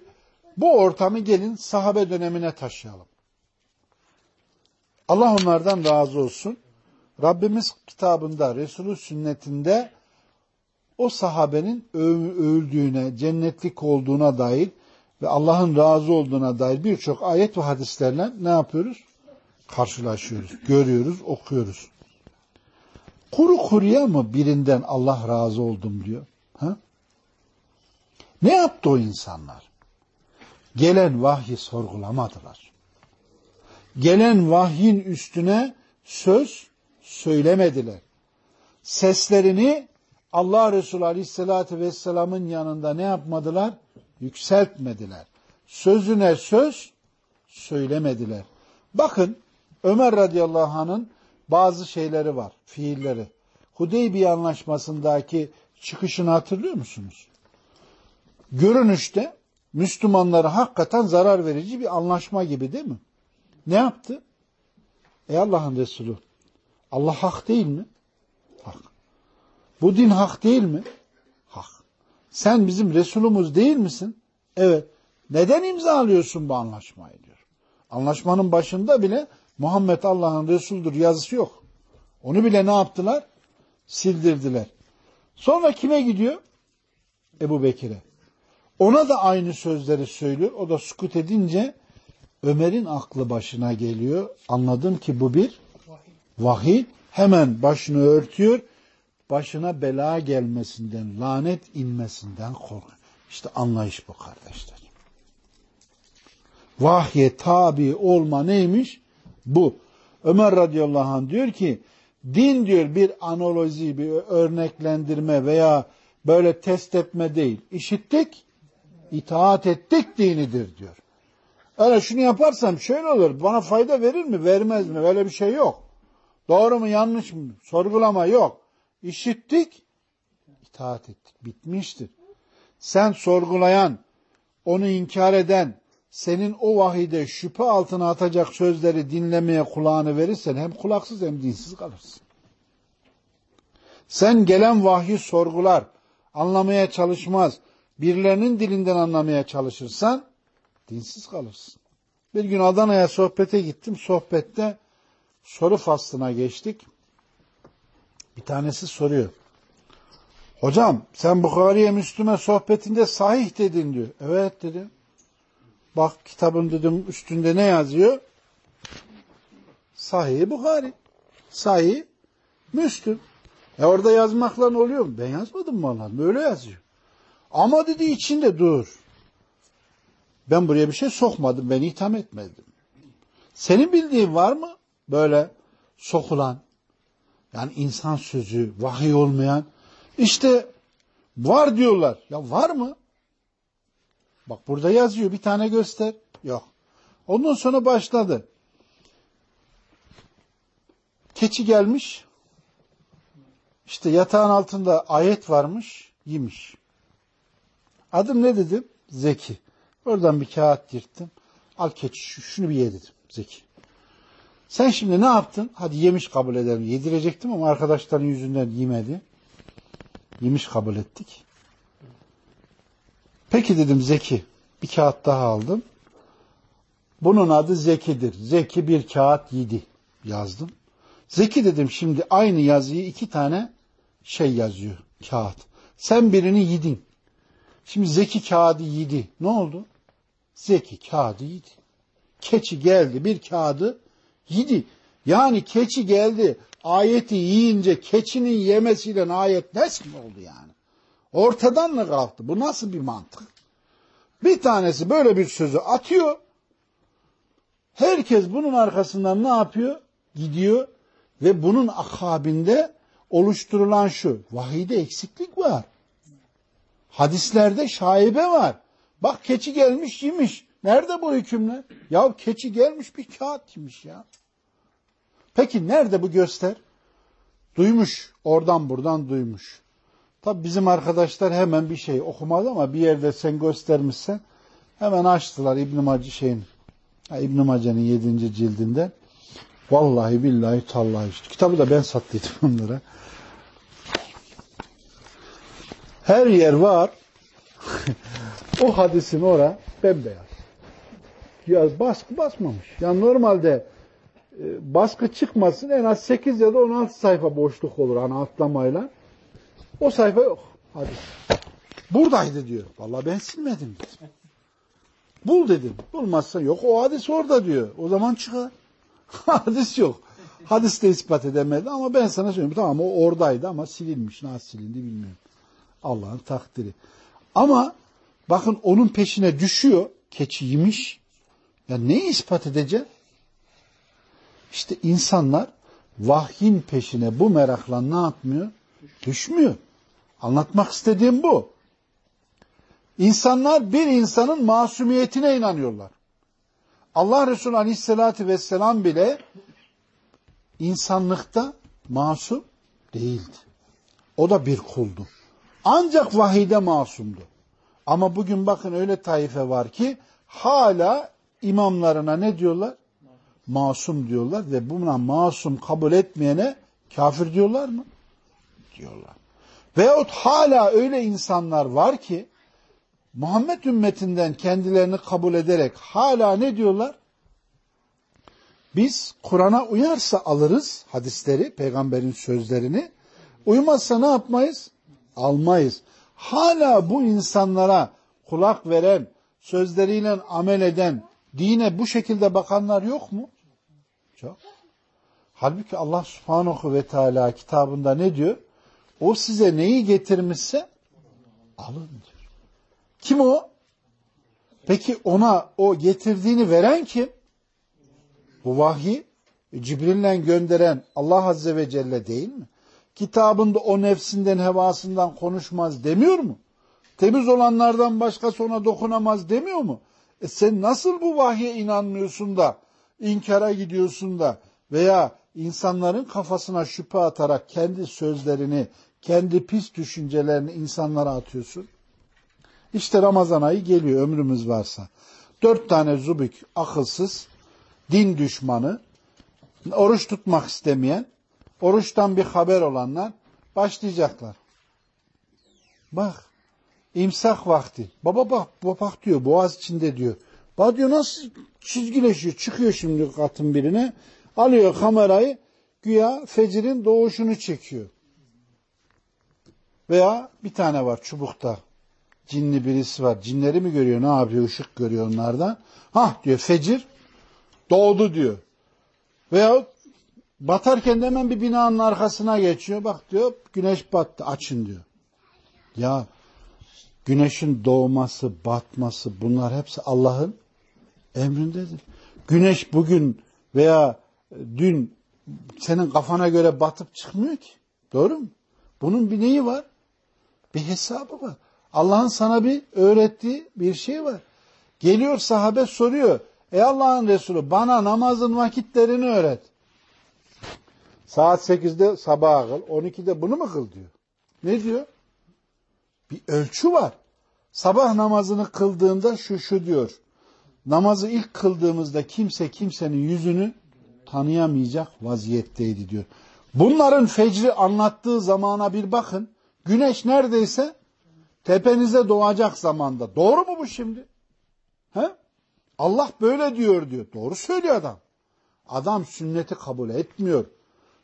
bu ortamı gelin sahabe dönemine taşıyalım. Allah onlardan razı olsun. Rabbimiz kitabında, Resulü sünnetinde o sahabenin övüldüğüne, cennetlik olduğuna dair ve Allah'ın razı olduğuna dair birçok ayet ve hadislerle ne yapıyoruz? Karşılaşıyoruz, görüyoruz, okuyoruz. Kuru kuruya mı birinden Allah razı oldum diyor? Ha? Ne yaptı o insanlar? Gelen vahyi sorgulamadılar. Gelen vahyin üstüne söz söylemediler. Seslerini Allah Resulü Aleyhisselatü Vesselam'ın yanında ne yapmadılar? Yükseltmediler. Sözüne söz söylemediler. Bakın Ömer radıyallahu anh'ın bazı şeyleri var, fiilleri. Hudeybiye anlaşmasındaki çıkışını hatırlıyor musunuz? Görünüşte Müslümanlara hakikaten zarar verici bir anlaşma gibi değil mi? Ne yaptı? Ey Allah'ın Resulü Allah hak değil mi? Hak. Bu din hak değil mi? Hak. Sen bizim Resulümüz değil misin? Evet. Neden imzalıyorsun bu anlaşmayı diyor. Anlaşmanın başında bile Muhammed Allah'ın Resulüdür yazısı yok. Onu bile ne yaptılar? Sildirdiler. Sonra kime gidiyor? Ebu Bekir'e. Ona da aynı sözleri söylüyor. O da sukut edince Ömer'in aklı başına geliyor. Anladım ki bu bir vahiy. Hemen başını örtüyor. Başına bela gelmesinden, lanet inmesinden korkuyor. İşte anlayış bu kardeşler. Vahye tabi olma neymiş? Bu. Ömer radıyallahu anh diyor ki din diyor bir analoji, bir örneklendirme veya böyle test etme değil. İşittik, itaat ettik dinidir diyor. Öyle şunu yaparsam şöyle olur. Bana fayda verir mi, vermez mi? Böyle bir şey yok. Doğru mu, yanlış mı? Sorgulama yok. İşittik, itaat ettik. Bitmiştir. Sen sorgulayan, onu inkar eden, senin o vahide şüphe altına atacak sözleri dinlemeye kulağını verirsen hem kulaksız hem dinsiz kalırsın. Sen gelen vahyi sorgular, anlamaya çalışmaz, birilerinin dilinden anlamaya çalışırsan dinsiz kalırsın. Bir gün Adana'ya sohbete gittim. Sohbette soru faslına geçtik. Bir tanesi soruyor. Hocam sen Bukhari'ye Müslüme sohbetinde sahih dedin diyor. Evet dedim. Bak kitabın dedim üstünde ne yazıyor? Sahih Bukhari. Sahih Müslüm. E orada yazmakla ne oluyor mu? Ben yazmadım vallahi. Böyle yazıyor. Ama dedi içinde dur. Ben buraya bir şey sokmadım. Ben itham etmedim. Senin bildiğin var mı? Böyle sokulan, yani insan sözü, vahiy olmayan. İşte var diyorlar. Ya var mı? Bak burada yazıyor. Bir tane göster. Yok. Ondan sonra başladı. Keçi gelmiş. İşte yatağın altında ayet varmış. Yemiş. Adım ne dedim? Zeki. Oradan bir kağıt yırttım. Al keçi şunu bir ye dedim. Zeki. Sen şimdi ne yaptın? Hadi yemiş kabul edelim. Yedirecektim ama arkadaşların yüzünden yemedi. Yemiş kabul ettik. Peki dedim Zeki. Bir kağıt daha aldım. Bunun adı Zeki'dir. Zeki bir kağıt yedi yazdım. Zeki dedim şimdi aynı yazıyı iki tane şey yazıyor kağıt. Sen birini yedin. Şimdi Zeki kağıdı yedi. Ne oldu? Zeki kağıdı yedi. Keçi geldi bir kağıdı yedi. Yani keçi geldi ayeti yiyince keçinin yemesiyle ayet mi oldu yani? Ortadan mı kalktı? Bu nasıl bir mantık? Bir tanesi böyle bir sözü atıyor. Herkes bunun arkasından ne yapıyor? Gidiyor ve bunun akabinde oluşturulan şu. Vahide eksiklik var. Hadislerde şaibe var. Bak keçi gelmiş yemiş. Nerede bu hükümler? Ya keçi gelmiş bir kağıt yemiş ya. Peki nerede bu göster? Duymuş. Oradan buradan duymuş. Tabi bizim arkadaşlar hemen bir şey okumadı ama bir yerde sen göstermişsen hemen açtılar İbn-i Mace şeyin İbn-i Mace'nin yedinci cildinde. Vallahi billahi tallahi işte. Kitabı da ben sattıydım <laughs> onlara. Her yer var. <laughs> o hadisin ora bembeyaz. Ya baskı basmamış. Yani normalde e, baskı çıkmasın en az 8 ya da 16 sayfa boşluk olur hani atlamayla. O sayfa yok. Hadi. Buradaydı diyor. Vallahi ben silmedim dedim. Bul dedim. Bulmazsa yok. O hadis orada diyor. O zaman çıkar. <laughs> hadis yok. Hadis de ispat edemedi ama ben sana söyleyeyim. Tamam o oradaydı ama silinmiş. Nasıl silindi bilmiyorum. Allah'ın takdiri. Ama bakın onun peşine düşüyor. Keçi yemiş. Ya neyi ispat edecek? İşte insanlar vahyin peşine bu merakla ne yapmıyor? Düşmüyor. Anlatmak istediğim bu. İnsanlar bir insanın masumiyetine inanıyorlar. Allah Resulü Aleyhisselatü Vesselam bile insanlıkta masum değildi. O da bir kuldu. Ancak vahide masumdu. Ama bugün bakın öyle taife var ki hala imamlarına ne diyorlar? Masum diyorlar ve buna masum kabul etmeyene kafir diyorlar mı? Diyorlar. Veyahut hala öyle insanlar var ki Muhammed ümmetinden kendilerini kabul ederek hala ne diyorlar? Biz Kur'an'a uyarsa alırız hadisleri, peygamberin sözlerini. Uymazsa ne yapmayız? Almayız. Hala bu insanlara kulak veren, sözleriyle amel eden, dine bu şekilde bakanlar yok mu? Çok. Halbuki Allah subhanahu ve teala kitabında ne diyor? O size neyi getirmişse alın diyor. Kim o? Peki ona o getirdiğini veren kim? Bu vahyi Cibril'le gönderen Allah Azze ve Celle değil mi? Kitabında o nefsinden hevasından konuşmaz demiyor mu? Temiz olanlardan başkası ona dokunamaz demiyor mu? E sen nasıl bu vahye inanmıyorsun da inkara gidiyorsun da veya insanların kafasına şüphe atarak kendi sözlerini, kendi pis düşüncelerini insanlara atıyorsun? İşte Ramazan ayı geliyor ömrümüz varsa. Dört tane zubik, akılsız, din düşmanı, oruç tutmak istemeyen, oruçtan bir haber olanlar başlayacaklar. Bak, imsak vakti. Baba bak, bak diyor, boğaz içinde diyor. Bak diyor nasıl çizgileşiyor, çıkıyor şimdi katın birine, alıyor kamerayı, güya fecirin doğuşunu çekiyor. Veya bir tane var çubukta, cinli birisi var. Cinleri mi görüyor, ne yapıyor, ışık görüyor onlardan. Hah diyor, fecir doğdu diyor. Veya batarken de hemen bir binanın arkasına geçiyor. Bak diyor, güneş battı, açın diyor. Ya güneşin doğması, batması bunlar hepsi Allah'ın emrindedir. Güneş bugün veya dün senin kafana göre batıp çıkmıyor ki. Doğru mu? Bunun bir neyi var? Bir hesabı var. Allah'ın sana bir öğrettiği bir şey var. Geliyor sahabe soruyor. Ey Allah'ın Resulü bana namazın vakitlerini öğret. Saat 8'de sabah kıl, 12'de bunu mu kıl diyor. Ne diyor? Bir ölçü var. Sabah namazını kıldığında şu şu diyor. Namazı ilk kıldığımızda kimse kimsenin yüzünü tanıyamayacak vaziyetteydi diyor. Bunların fecri anlattığı zamana bir bakın. Güneş neredeyse tepenize doğacak zamanda. Doğru mu bu şimdi? He? Allah böyle diyor diyor. Doğru söylüyor adam. Adam sünneti kabul etmiyor.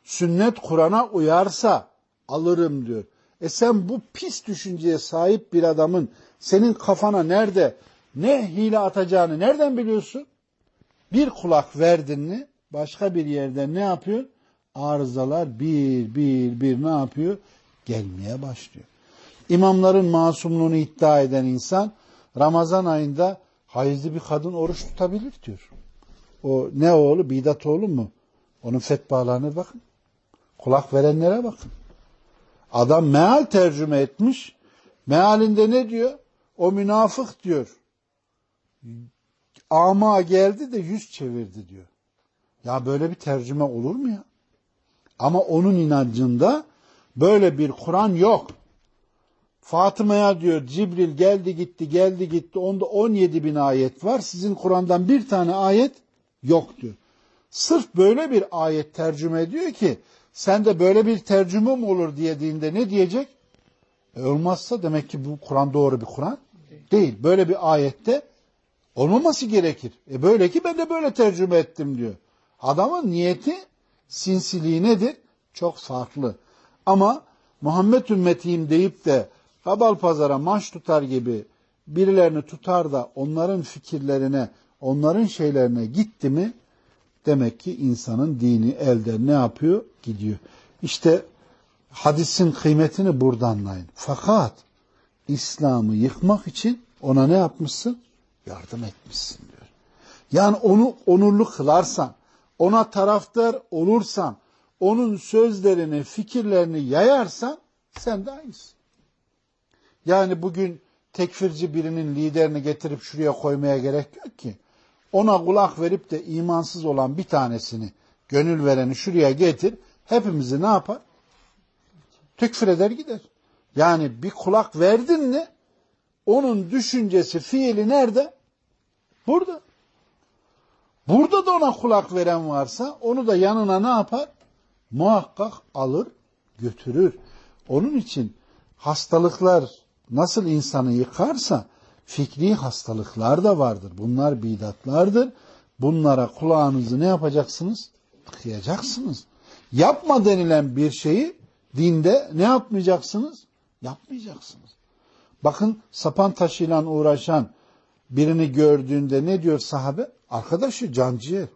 Sünnet Kur'an'a uyarsa alırım diyor. E sen bu pis düşünceye sahip bir adamın senin kafana nerede ne hile atacağını nereden biliyorsun? Bir kulak verdin mi başka bir yerde ne yapıyor? Arızalar bir bir bir ne yapıyor? Gelmeye başlıyor. İmamların masumluğunu iddia eden insan Ramazan ayında hayızlı bir kadın oruç tutabilir diyor. O ne oğlu? Bidat oğlu mu? Onun fetvalarına bakın. Kulak verenlere bakın. Adam meal tercüme etmiş. Mealinde ne diyor? O münafık diyor. Ama geldi de yüz çevirdi diyor. Ya böyle bir tercüme olur mu ya? Ama onun inancında böyle bir Kur'an yok. Fatıma'ya diyor Cibril geldi gitti geldi gitti onda 17 bin ayet var. Sizin Kur'an'dan bir tane ayet yok diyor. Sırf böyle bir ayet tercüme ediyor ki sen de böyle bir tercüme mi olur diye diyinde ne diyecek? E olmazsa demek ki bu Kur'an doğru bir Kur'an değil. Böyle bir ayette olmaması gerekir. E böyle ki ben de böyle tercüme ettim diyor. Adamın niyeti sinsiliği nedir? Çok farklı. Ama Muhammed ümmetiyim deyip de kabal pazara maç tutar gibi birilerini tutar da onların fikirlerine, onların şeylerine gitti mi demek ki insanın dini elden ne yapıyor? Gidiyor. İşte hadisin kıymetini burada anlayın. Fakat İslam'ı yıkmak için ona ne yapmışsın? Yardım etmişsin diyor. Yani onu onurlu kılarsan, ona taraftar olursan, onun sözlerini, fikirlerini yayarsan sen de aynısın. Yani bugün tekfirci birinin liderini getirip şuraya koymaya gerek yok ki. Ona kulak verip de imansız olan bir tanesini, gönül vereni şuraya getir, hepimizi ne yapar? Tekfir eder gider. Yani bir kulak verdin mi onun düşüncesi, fiili nerede? Burada. Burada da ona kulak veren varsa onu da yanına ne yapar? Muhakkak alır, götürür. Onun için hastalıklar nasıl insanı yıkarsa fikri hastalıklar da vardır. Bunlar bidatlardır. Bunlara kulağınızı ne yapacaksınız? Tıkayacaksınız. Yapma denilen bir şeyi dinde ne yapmayacaksınız? Yapmayacaksınız. Bakın sapan taşıyla uğraşan birini gördüğünde ne diyor sahabe? Arkadaşı canciğer.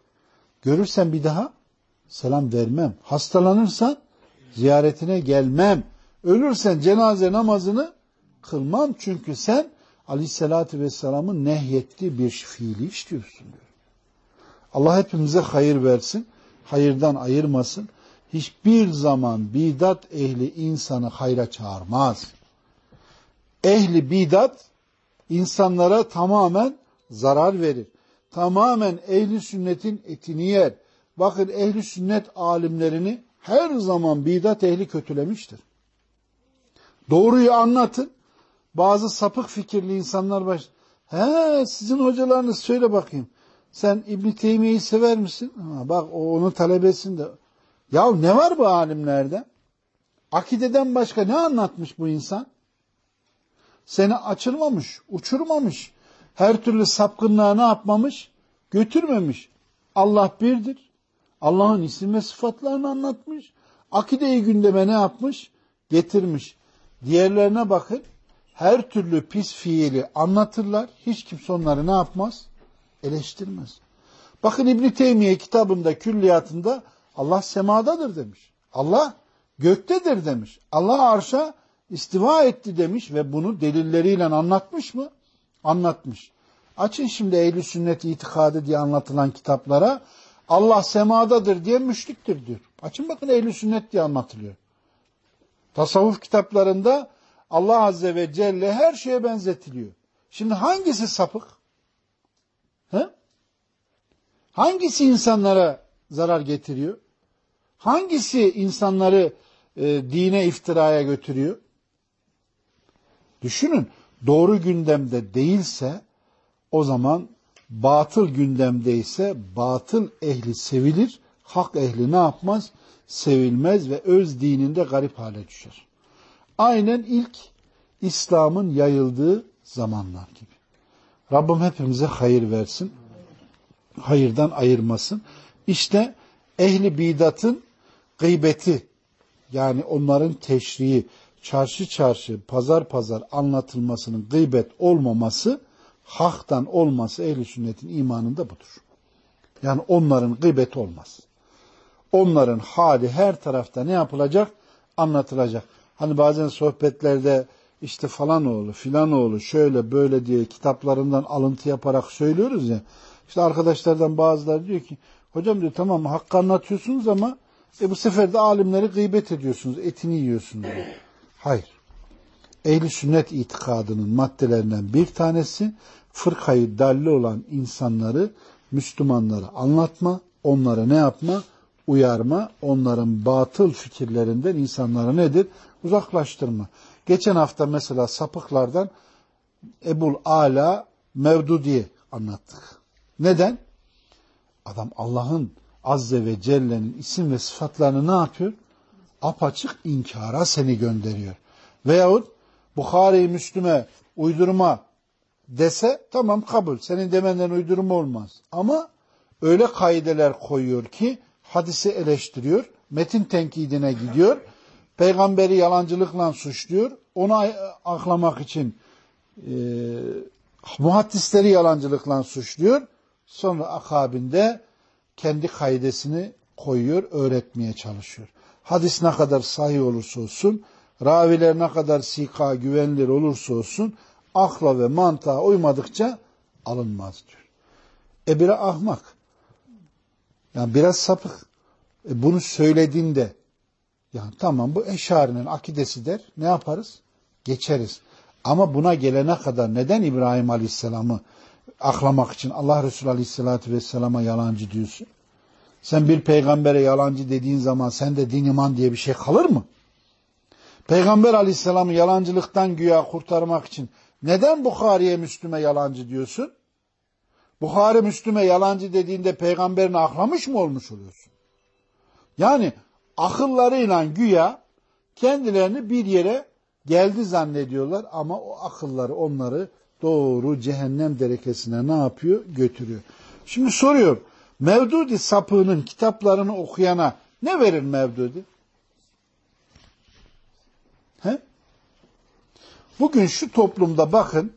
Görürsen bir daha selam vermem. Hastalanırsan ziyaretine gelmem. Ölürsen cenaze namazını kılmam. Çünkü sen aleyhissalatü vesselamın nehyettiği bir fiili işliyorsun diyor. Allah hepimize hayır versin. Hayırdan ayırmasın. Hiçbir zaman bidat ehli insanı hayra çağırmaz. Ehli bidat insanlara tamamen zarar verir. Tamamen ehli sünnetin etini yer. Bakın ehli sünnet alimlerini her zaman bidat ehli kötülemiştir. Doğruyu anlatın. Bazı sapık fikirli insanlar baş. He sizin hocalarınız söyle bakayım. Sen İbn Teymiye'yi sever misin? Ha, bak o onun talebesinde. Ya ne var bu alimlerde? Akideden başka ne anlatmış bu insan? Seni açılmamış, uçurmamış. Her türlü sapkınlığa ne yapmamış? Götürmemiş. Allah birdir. Allah'ın isim ve sıfatlarını anlatmış. Akideyi gündeme ne yapmış? Getirmiş. Diğerlerine bakın. Her türlü pis fiili anlatırlar. Hiç kimse onları ne yapmaz? Eleştirmez. Bakın İbn Teymiye kitabında külliyatında Allah semadadır demiş. Allah göktedir demiş. Allah arşa istiva etti demiş ve bunu delilleriyle anlatmış mı? Anlatmış. Açın şimdi ehl sünnet itikadı diye anlatılan kitaplara Allah semadadır diye müşriktir diyor. Açın bakın ehl sünnet diye anlatılıyor. Tasavvuf kitaplarında Allah Azze ve Celle her şeye benzetiliyor. Şimdi hangisi sapık? He? Hangisi insanlara zarar getiriyor? Hangisi insanları e, dine iftiraya götürüyor? Düşünün doğru gündemde değilse o zaman batıl gündemdeyse batıl ehli sevilir, hak ehli ne yapmaz? Sevilmez ve öz dininde garip hale düşer. Aynen ilk İslam'ın yayıldığı zamanlar gibi. Rabbim hepimize hayır versin. Hayırdan ayırmasın. İşte ehli bidatın gıybeti yani onların teşriği, çarşı çarşı, pazar pazar anlatılmasının gıybet olmaması, haktan olması ehli sünnetin imanında budur. Yani onların gıybeti olmaz. Onların hali her tarafta ne yapılacak? Anlatılacak. Hani bazen sohbetlerde işte falan oğlu, filan oğlu şöyle böyle diye kitaplarından alıntı yaparak söylüyoruz ya. İşte arkadaşlardan bazıları diyor ki hocam diyor tamam hakkı anlatıyorsunuz ama e bu sefer de alimleri gıybet ediyorsunuz, etini yiyorsunuz diyor. Hayır. Ehli sünnet itikadının maddelerinden bir tanesi fırkayı dalli olan insanları, Müslümanları anlatma, onları ne yapma? Uyarma, onların batıl fikirlerinden insanları nedir? Uzaklaştırma. Geçen hafta mesela sapıklardan Ebul Ala Mevdudi anlattık. Neden? Adam Allah'ın Azze ve Celle'nin isim ve sıfatlarını ne yapıyor? Apaçık inkara seni gönderiyor. Veyahut Bukhari Müslüme uydurma dese tamam kabul. Senin demenden uydurma olmaz. Ama öyle kaideler koyuyor ki hadisi eleştiriyor. Metin tenkidine gidiyor. Peygamberi yalancılıkla suçluyor. Onu aklamak için e, muhaddisleri yalancılıkla suçluyor. Sonra akabinde kendi kaidesini koyuyor, öğretmeye çalışıyor. Hadis ne kadar sahih olursa olsun, raviler ne kadar sika, güvenilir olursa olsun, akla ve mantığa uymadıkça alınmaz diyor. E biri ahmak. Yani biraz sapık. E bunu söylediğinde yani tamam bu eşarinin akidesi der. Ne yaparız? Geçeriz. Ama buna gelene kadar neden İbrahim Aleyhisselam'ı aklamak için Allah Resulü Aleyhisselatü Vesselam'a yalancı diyorsun? Sen bir peygambere yalancı dediğin zaman sende din iman diye bir şey kalır mı? Peygamber aleyhisselamı yalancılıktan güya kurtarmak için neden Bukhari'ye Müslüme yalancı diyorsun? Bukhari Müslüme yalancı dediğinde peygamberini aklamış mı olmuş oluyorsun? Yani akıllarıyla güya kendilerini bir yere geldi zannediyorlar ama o akılları onları doğru cehennem derekesine ne yapıyor? Götürüyor. Şimdi soruyor. Mevdudi sapığının kitaplarını okuyana ne verir Mevdudi? Bugün şu toplumda bakın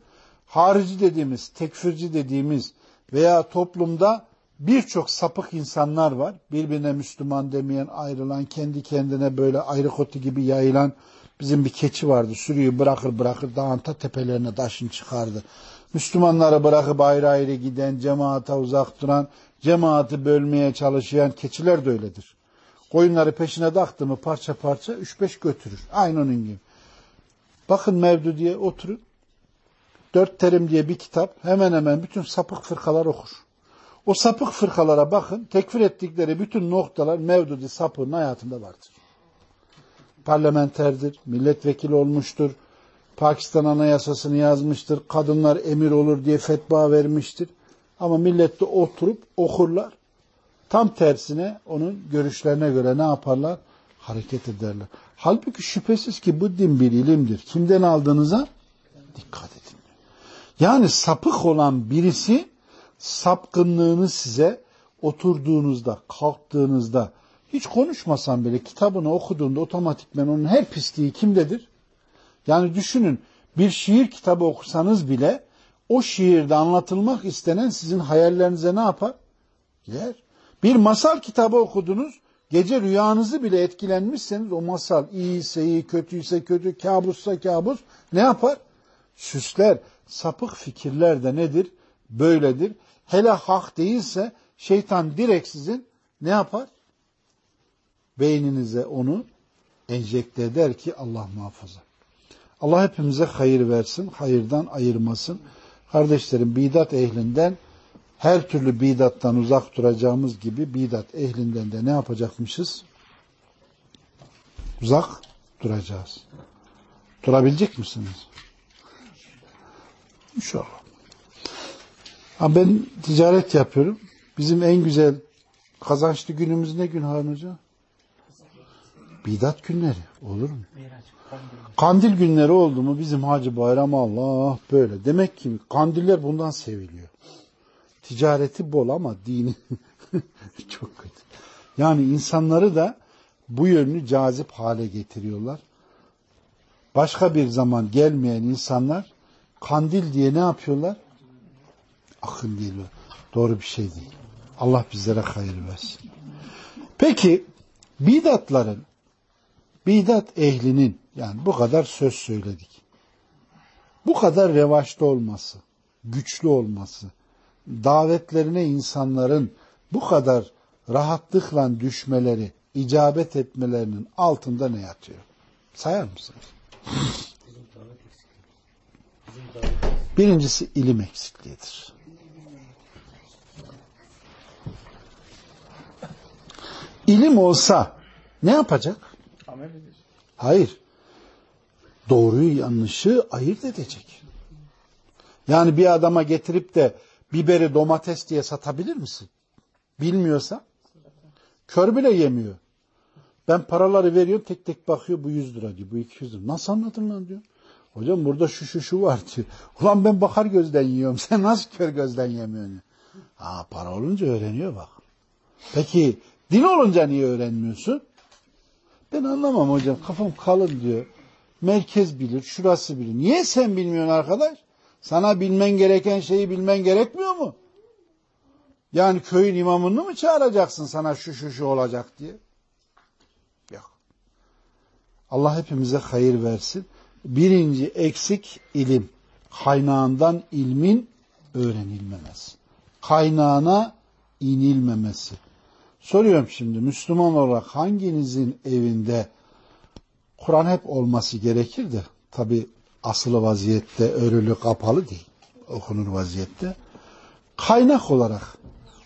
harici dediğimiz, tekfirci dediğimiz veya toplumda birçok sapık insanlar var. Birbirine Müslüman demeyen, ayrılan, kendi kendine böyle ayrı kotu gibi yayılan bizim bir keçi vardı. Sürüyü bırakır bırakır dağın ta tepelerine taşın çıkardı. Müslümanları bırakıp ayrı ayrı giden, cemaata uzak duran, cemaati bölmeye çalışan keçiler de öyledir. Koyunları peşine taktı mı parça parça üç beş götürür. Aynı onun gibi. Bakın Mevdu diye oturun. Dört Terim diye bir kitap hemen hemen bütün sapık fırkalar okur. O sapık fırkalara bakın tekfir ettikleri bütün noktalar Mevdudi sapığın hayatında vardır. Parlamenterdir, milletvekili olmuştur, Pakistan Anayasasını yazmıştır, kadınlar emir olur diye fetva vermiştir. Ama millette oturup okurlar. Tam tersine onun görüşlerine göre ne yaparlar? Hareket ederler. Halbuki şüphesiz ki bu din bir ilimdir. Kimden aldığınıza dikkat edin. Yani sapık olan birisi sapkınlığını size oturduğunuzda, kalktığınızda, hiç konuşmasan bile kitabını okuduğunda otomatikmen onun her pisliği kimdedir? Yani düşünün bir şiir kitabı okusanız bile o şiirde anlatılmak istenen sizin hayallerinize ne yapar? Gider. Bir masal kitabı okudunuz, gece rüyanızı bile etkilenmişseniz o masal iyiyse iyi, kötüyse kötü, kabussa kabus ne yapar? Süsler, sapık fikirler de nedir? Böyledir. Hele hak değilse şeytan direkt sizin ne yapar? Beyninize onu enjekte eder ki Allah muhafaza. Allah hepimize hayır versin, hayırdan ayırmasın. Kardeşlerim bidat ehlinden her türlü bidattan uzak duracağımız gibi bidat ehlinden de ne yapacakmışız? Uzak duracağız. Durabilecek misiniz? İnşallah. Ha ben ticaret yapıyorum. Bizim en güzel kazançlı günümüz ne gün Harun Hoca? Bidat günleri. Olur mu? Kandil günleri oldu mu bizim Hacı Bayram Allah böyle. Demek ki kandiller bundan seviliyor. Ticareti bol ama dini <laughs> çok kötü. Yani insanları da bu yönlü cazip hale getiriyorlar. Başka bir zaman gelmeyen insanlar kandil diye ne yapıyorlar? Akın geliyor. Doğru bir şey değil. Allah bizlere hayır versin. Peki bidatların bidat ehlinin yani bu kadar söz söyledik. Bu kadar revaçta olması, güçlü olması, davetlerine insanların bu kadar rahatlıkla düşmeleri, icabet etmelerinin altında ne yatıyor? Sayar mısınız? Birincisi ilim eksikliğidir. İlim olsa ne yapacak? Hayır. Doğruyu yanlışı ayırt edecek. Yani bir adama getirip de biberi domates diye satabilir misin? Bilmiyorsa. Kör bile yemiyor. Ben paraları veriyorum tek tek bakıyor bu 100 lira diyor. Bu 200 lira. Nasıl anladın lan diyor. Hocam burada şu şu şu var diyor. <laughs> Ulan ben bakar gözden yiyorum. Sen nasıl kör gözden yemiyorsun? Ha para olunca öğreniyor bak. Peki din olunca niye öğrenmiyorsun? Ben anlamam hocam. Kafam kalın diyor. Merkez bilir, şurası bilir. Niye sen bilmiyorsun arkadaş? Sana bilmen gereken şeyi bilmen gerekmiyor mu? Yani köyün imamını mı çağıracaksın sana şu şu şu olacak diye? Yok. Allah hepimize hayır versin. Birinci eksik ilim. Kaynağından ilmin öğrenilmemesi. Kaynağına inilmemesi. Soruyorum şimdi Müslüman olarak hanginizin evinde Kur'an hep olması gerekir de tabi asılı vaziyette örülü kapalı değil okunur vaziyette kaynak olarak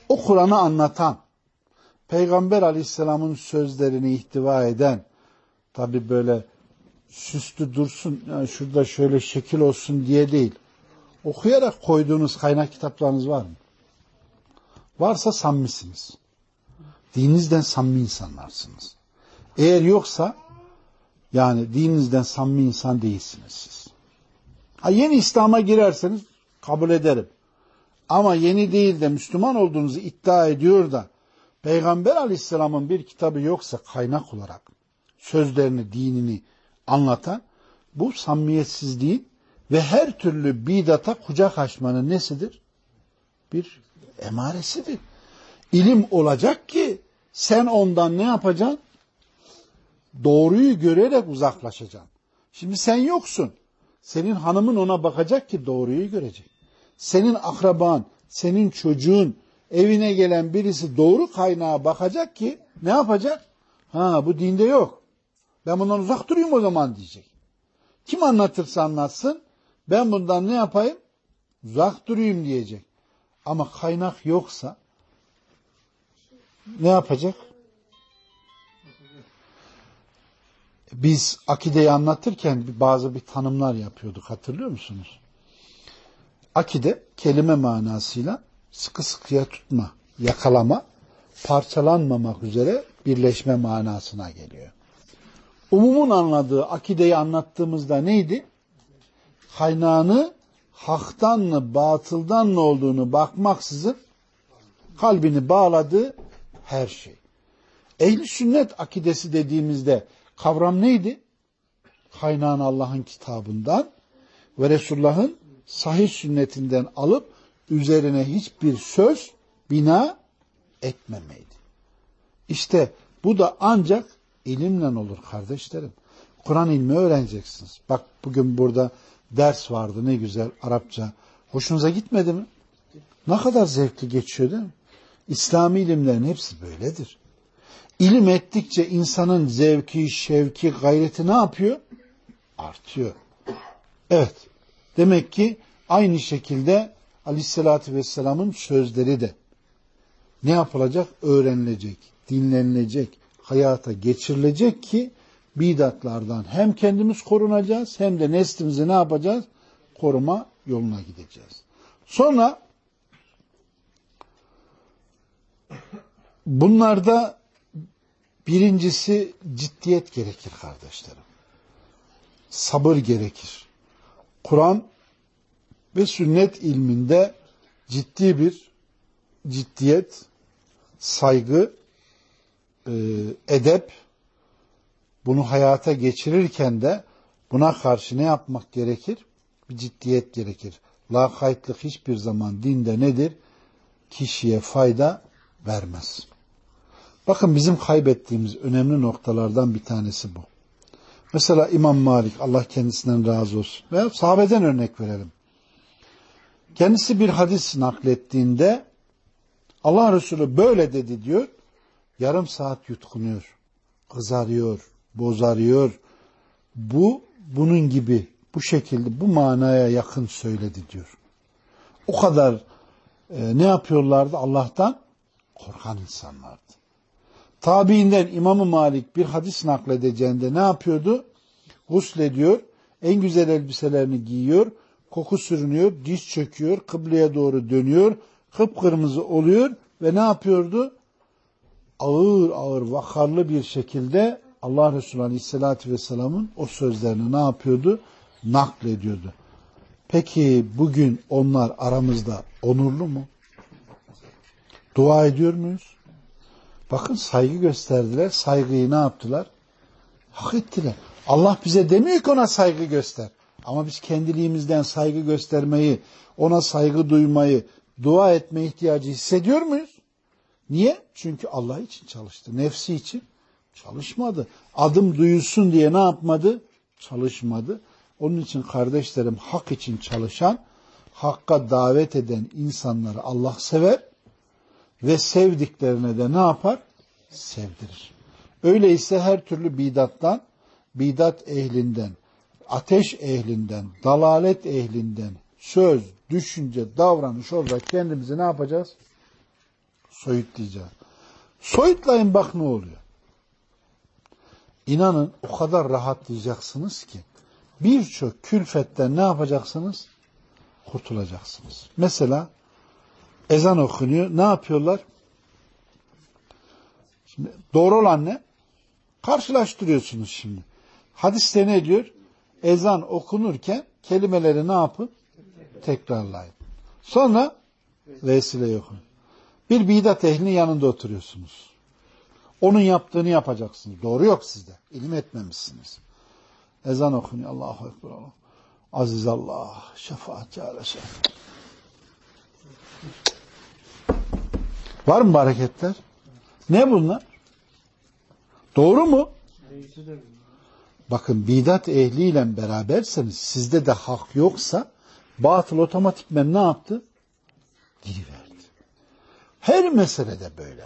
o Kur'an'ı anlatan Peygamber aleyhisselamın sözlerini ihtiva eden tabi böyle süslü dursun, yani şurada şöyle şekil olsun diye değil. Okuyarak koyduğunuz kaynak kitaplarınız var mı? Varsa sammisiniz. Dininizden samimi insanlarsınız. Eğer yoksa yani dininizden samimi insan değilsiniz siz. Ha, yeni İslam'a girerseniz kabul ederim. Ama yeni değil de Müslüman olduğunuzu iddia ediyor da Peygamber aleyhisselamın bir kitabı yoksa kaynak olarak sözlerini, dinini anlatan bu samimiyetsizliğin ve her türlü bidata kucak açmanın nesidir? Bir emaresidir. İlim olacak ki sen ondan ne yapacaksın? Doğruyu görerek uzaklaşacaksın. Şimdi sen yoksun. Senin hanımın ona bakacak ki doğruyu görecek. Senin akraban, senin çocuğun, evine gelen birisi doğru kaynağa bakacak ki ne yapacak? Ha bu dinde yok. Ben bundan uzak durayım o zaman diyecek. Kim anlatırsa anlatsın ben bundan ne yapayım? Uzak durayım diyecek. Ama kaynak yoksa ne yapacak? Biz akideyi anlatırken bazı bir tanımlar yapıyorduk hatırlıyor musunuz? Akide kelime manasıyla sıkı sıkıya tutma, yakalama, parçalanmamak üzere birleşme manasına geliyor. Umumun anladığı akideyi anlattığımızda neydi? Kaynağını haktan mı batıldan mı olduğunu bakmaksızın kalbini bağladığı her şey. Ehli sünnet akidesi dediğimizde kavram neydi? Kaynağını Allah'ın kitabından ve Resulullah'ın sahih sünnetinden alıp üzerine hiçbir söz bina etmemeydi. İşte bu da ancak ilimle olur kardeşlerim. Kur'an ilmi öğreneceksiniz. Bak bugün burada ders vardı ne güzel Arapça. Hoşunuza gitmedi mi? Ne kadar zevkli geçiyor değil mi? İslami ilimlerin hepsi böyledir. İlim ettikçe insanın zevki, şevki, gayreti ne yapıyor? Artıyor. Evet. Demek ki aynı şekilde Aleyhisselatü Vesselam'ın sözleri de ne yapılacak? Öğrenilecek, dinlenilecek, hayata geçirilecek ki bidatlardan hem kendimiz korunacağız hem de neslimizi ne yapacağız? Koruma yoluna gideceğiz. Sonra bunlarda birincisi ciddiyet gerekir kardeşlerim. Sabır gerekir. Kur'an ve sünnet ilminde ciddi bir ciddiyet, saygı, e, edep, bunu hayata geçirirken de buna karşı ne yapmak gerekir? Bir ciddiyet gerekir. Lakaytlık hiçbir zaman dinde nedir? Kişiye fayda vermez. Bakın bizim kaybettiğimiz önemli noktalardan bir tanesi bu. Mesela İmam Malik, Allah kendisinden razı olsun. Veya sahabeden örnek verelim. Kendisi bir hadis naklettiğinde Allah Resulü böyle dedi diyor. Yarım saat yutkunuyor, kızarıyor, bozarıyor. Bu bunun gibi bu şekilde bu manaya yakın söyledi diyor. O kadar e, ne yapıyorlardı Allah'tan? Korkan insanlardı. Tabiinden İmam-ı Malik bir hadis nakledeceğinde ne yapıyordu? Guslediyor, en güzel elbiselerini giyiyor, koku sürünüyor, diz çöküyor, kıbleye doğru dönüyor, kıpkırmızı oluyor ve ne yapıyordu? Ağır ağır vakarlı bir şekilde Allah Resulü Aleyhisselatü Vesselam'ın o sözlerini ne yapıyordu? Naklediyordu. Peki bugün onlar aramızda onurlu mu? Dua ediyor muyuz? Bakın saygı gösterdiler. Saygıyı ne yaptılar? Hak ettiler. Allah bize demiyor ki ona saygı göster. Ama biz kendiliğimizden saygı göstermeyi, ona saygı duymayı, dua etme ihtiyacı hissediyor muyuz? Niye? Çünkü Allah için çalıştı. Nefsi için çalışmadı. Adım duyulsun diye ne yapmadı? Çalışmadı. Onun için kardeşlerim hak için çalışan, hakka davet eden insanları Allah sever ve sevdiklerine de ne yapar? Sevdirir. Öyleyse her türlü bidattan, bidat ehlinden, ateş ehlinden, dalalet ehlinden söz, düşünce, davranış olarak kendimizi ne yapacağız? Soyutlayacağız. Soyutlayın bak ne oluyor. İnanın o kadar rahatlayacaksınız ki birçok külfetten ne yapacaksınız? Kurtulacaksınız. Mesela ezan okunuyor. Ne yapıyorlar? Şimdi doğru olan ne? Karşılaştırıyorsunuz şimdi. Hadiste ne diyor? Ezan okunurken kelimeleri ne yapın? Tekrarlayın. Sonra vesile okun. Bir bidat ehlinin yanında oturuyorsunuz. Onun yaptığını yapacaksınız. Doğru yok sizde. İlim etmemişsiniz. Ezan okunuyor. Allahu Ekber. Allah. Aziz Allah. Şefaatçi ala şefaat. Var mı bu hareketler? Ne bunlar? Doğru mu? Bakın bidat ehliyle beraberseniz sizde de hak yoksa batıl otomatikmen ne yaptı? Giriverdi. Her meselede böyle.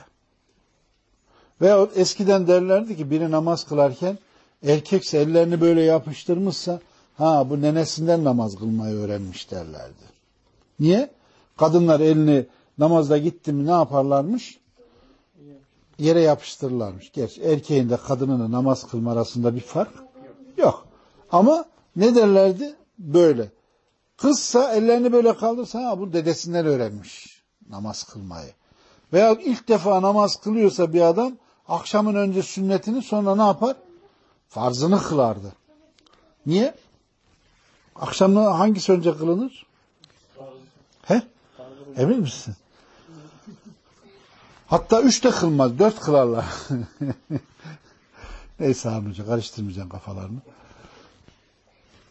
Veya eskiden derlerdi ki biri namaz kılarken erkekse ellerini böyle yapıştırmışsa ha bu nenesinden namaz kılmayı öğrenmiş derlerdi. Niye? Kadınlar elini namazda gitti mi ne yaparlarmış? Yere yapıştırırlarmış. Gerçi erkeğin de kadının namaz kılma arasında bir fark yok. Ama ne derlerdi? Böyle. Kızsa ellerini böyle kaldırsa ha bu dedesinden öğrenmiş namaz kılmayı. Veya ilk defa namaz kılıyorsa bir adam akşamın önce sünnetini sonra ne yapar? Farzını kılardı. Niye? Akşamda hangisi önce kılınır? He? Emin misin? Hatta üç de kılmaz, dört kılarlar. <laughs> Neyse Harun karıştırmayacağım kafalarını.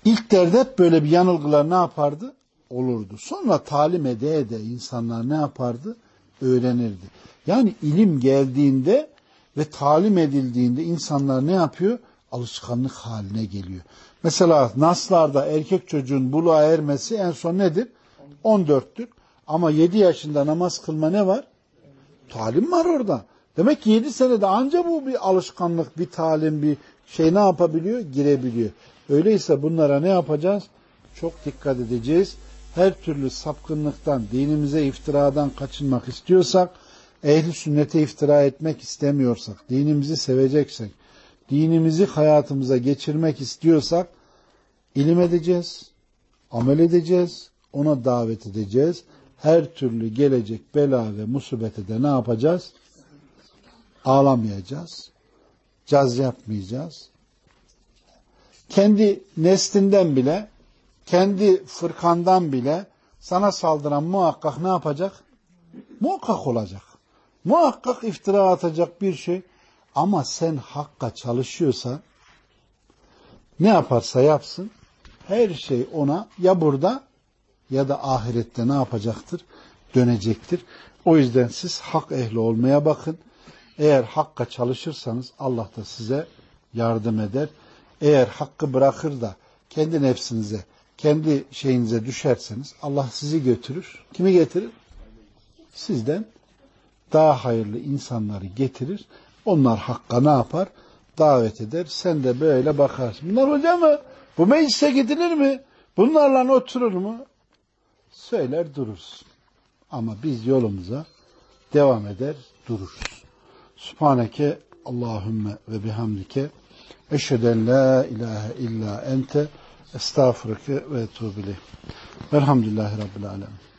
İlk derde böyle bir yanılgılar ne yapardı? Olurdu. Sonra talim ede ede insanlar ne yapardı? Öğrenirdi. Yani ilim geldiğinde ve talim edildiğinde insanlar ne yapıyor? Alışkanlık haline geliyor. Mesela naslarda erkek çocuğun buluğa ermesi en son nedir? 14'tür. Ama 7 yaşında namaz kılma ne var? Talim var orada. Demek ki 7 senede anca bu bir alışkanlık, bir talim, bir şey ne yapabiliyor? Girebiliyor. Öyleyse bunlara ne yapacağız? Çok dikkat edeceğiz. Her türlü sapkınlıktan, dinimize iftiradan kaçınmak istiyorsak, ehli sünnete iftira etmek istemiyorsak, dinimizi seveceksek, dinimizi hayatımıza geçirmek istiyorsak, ilim edeceğiz, amel edeceğiz, ona davet edeceğiz. Her türlü gelecek bela ve musibete de ne yapacağız? Ağlamayacağız. Caz yapmayacağız. Kendi neslinden bile, kendi fırkandan bile sana saldıran muhakkak ne yapacak? Muhakkak olacak. Muhakkak iftira atacak bir şey. Ama sen hakka çalışıyorsa ne yaparsa yapsın her şey ona ya burada ya da ahirette ne yapacaktır? Dönecektir. O yüzden siz hak ehli olmaya bakın. Eğer hakka çalışırsanız Allah da size yardım eder. Eğer hakkı bırakır da kendi nefsinize, kendi şeyinize düşerseniz Allah sizi götürür. Kimi getirir? Sizden daha hayırlı insanları getirir. Onlar hakka ne yapar? Davet eder. Sen de böyle bakarsın. Bunlar hoca mı? Bu meclise gidilir mi? Bunlarla oturur mu? Söyler durursun. Ama biz yolumuza devam eder dururuz. Subhaneke Allahümme ve bihamdike eşheden la ilahe illa ente estağfurike ve etubile. Velhamdülillahi Rabbil alemin.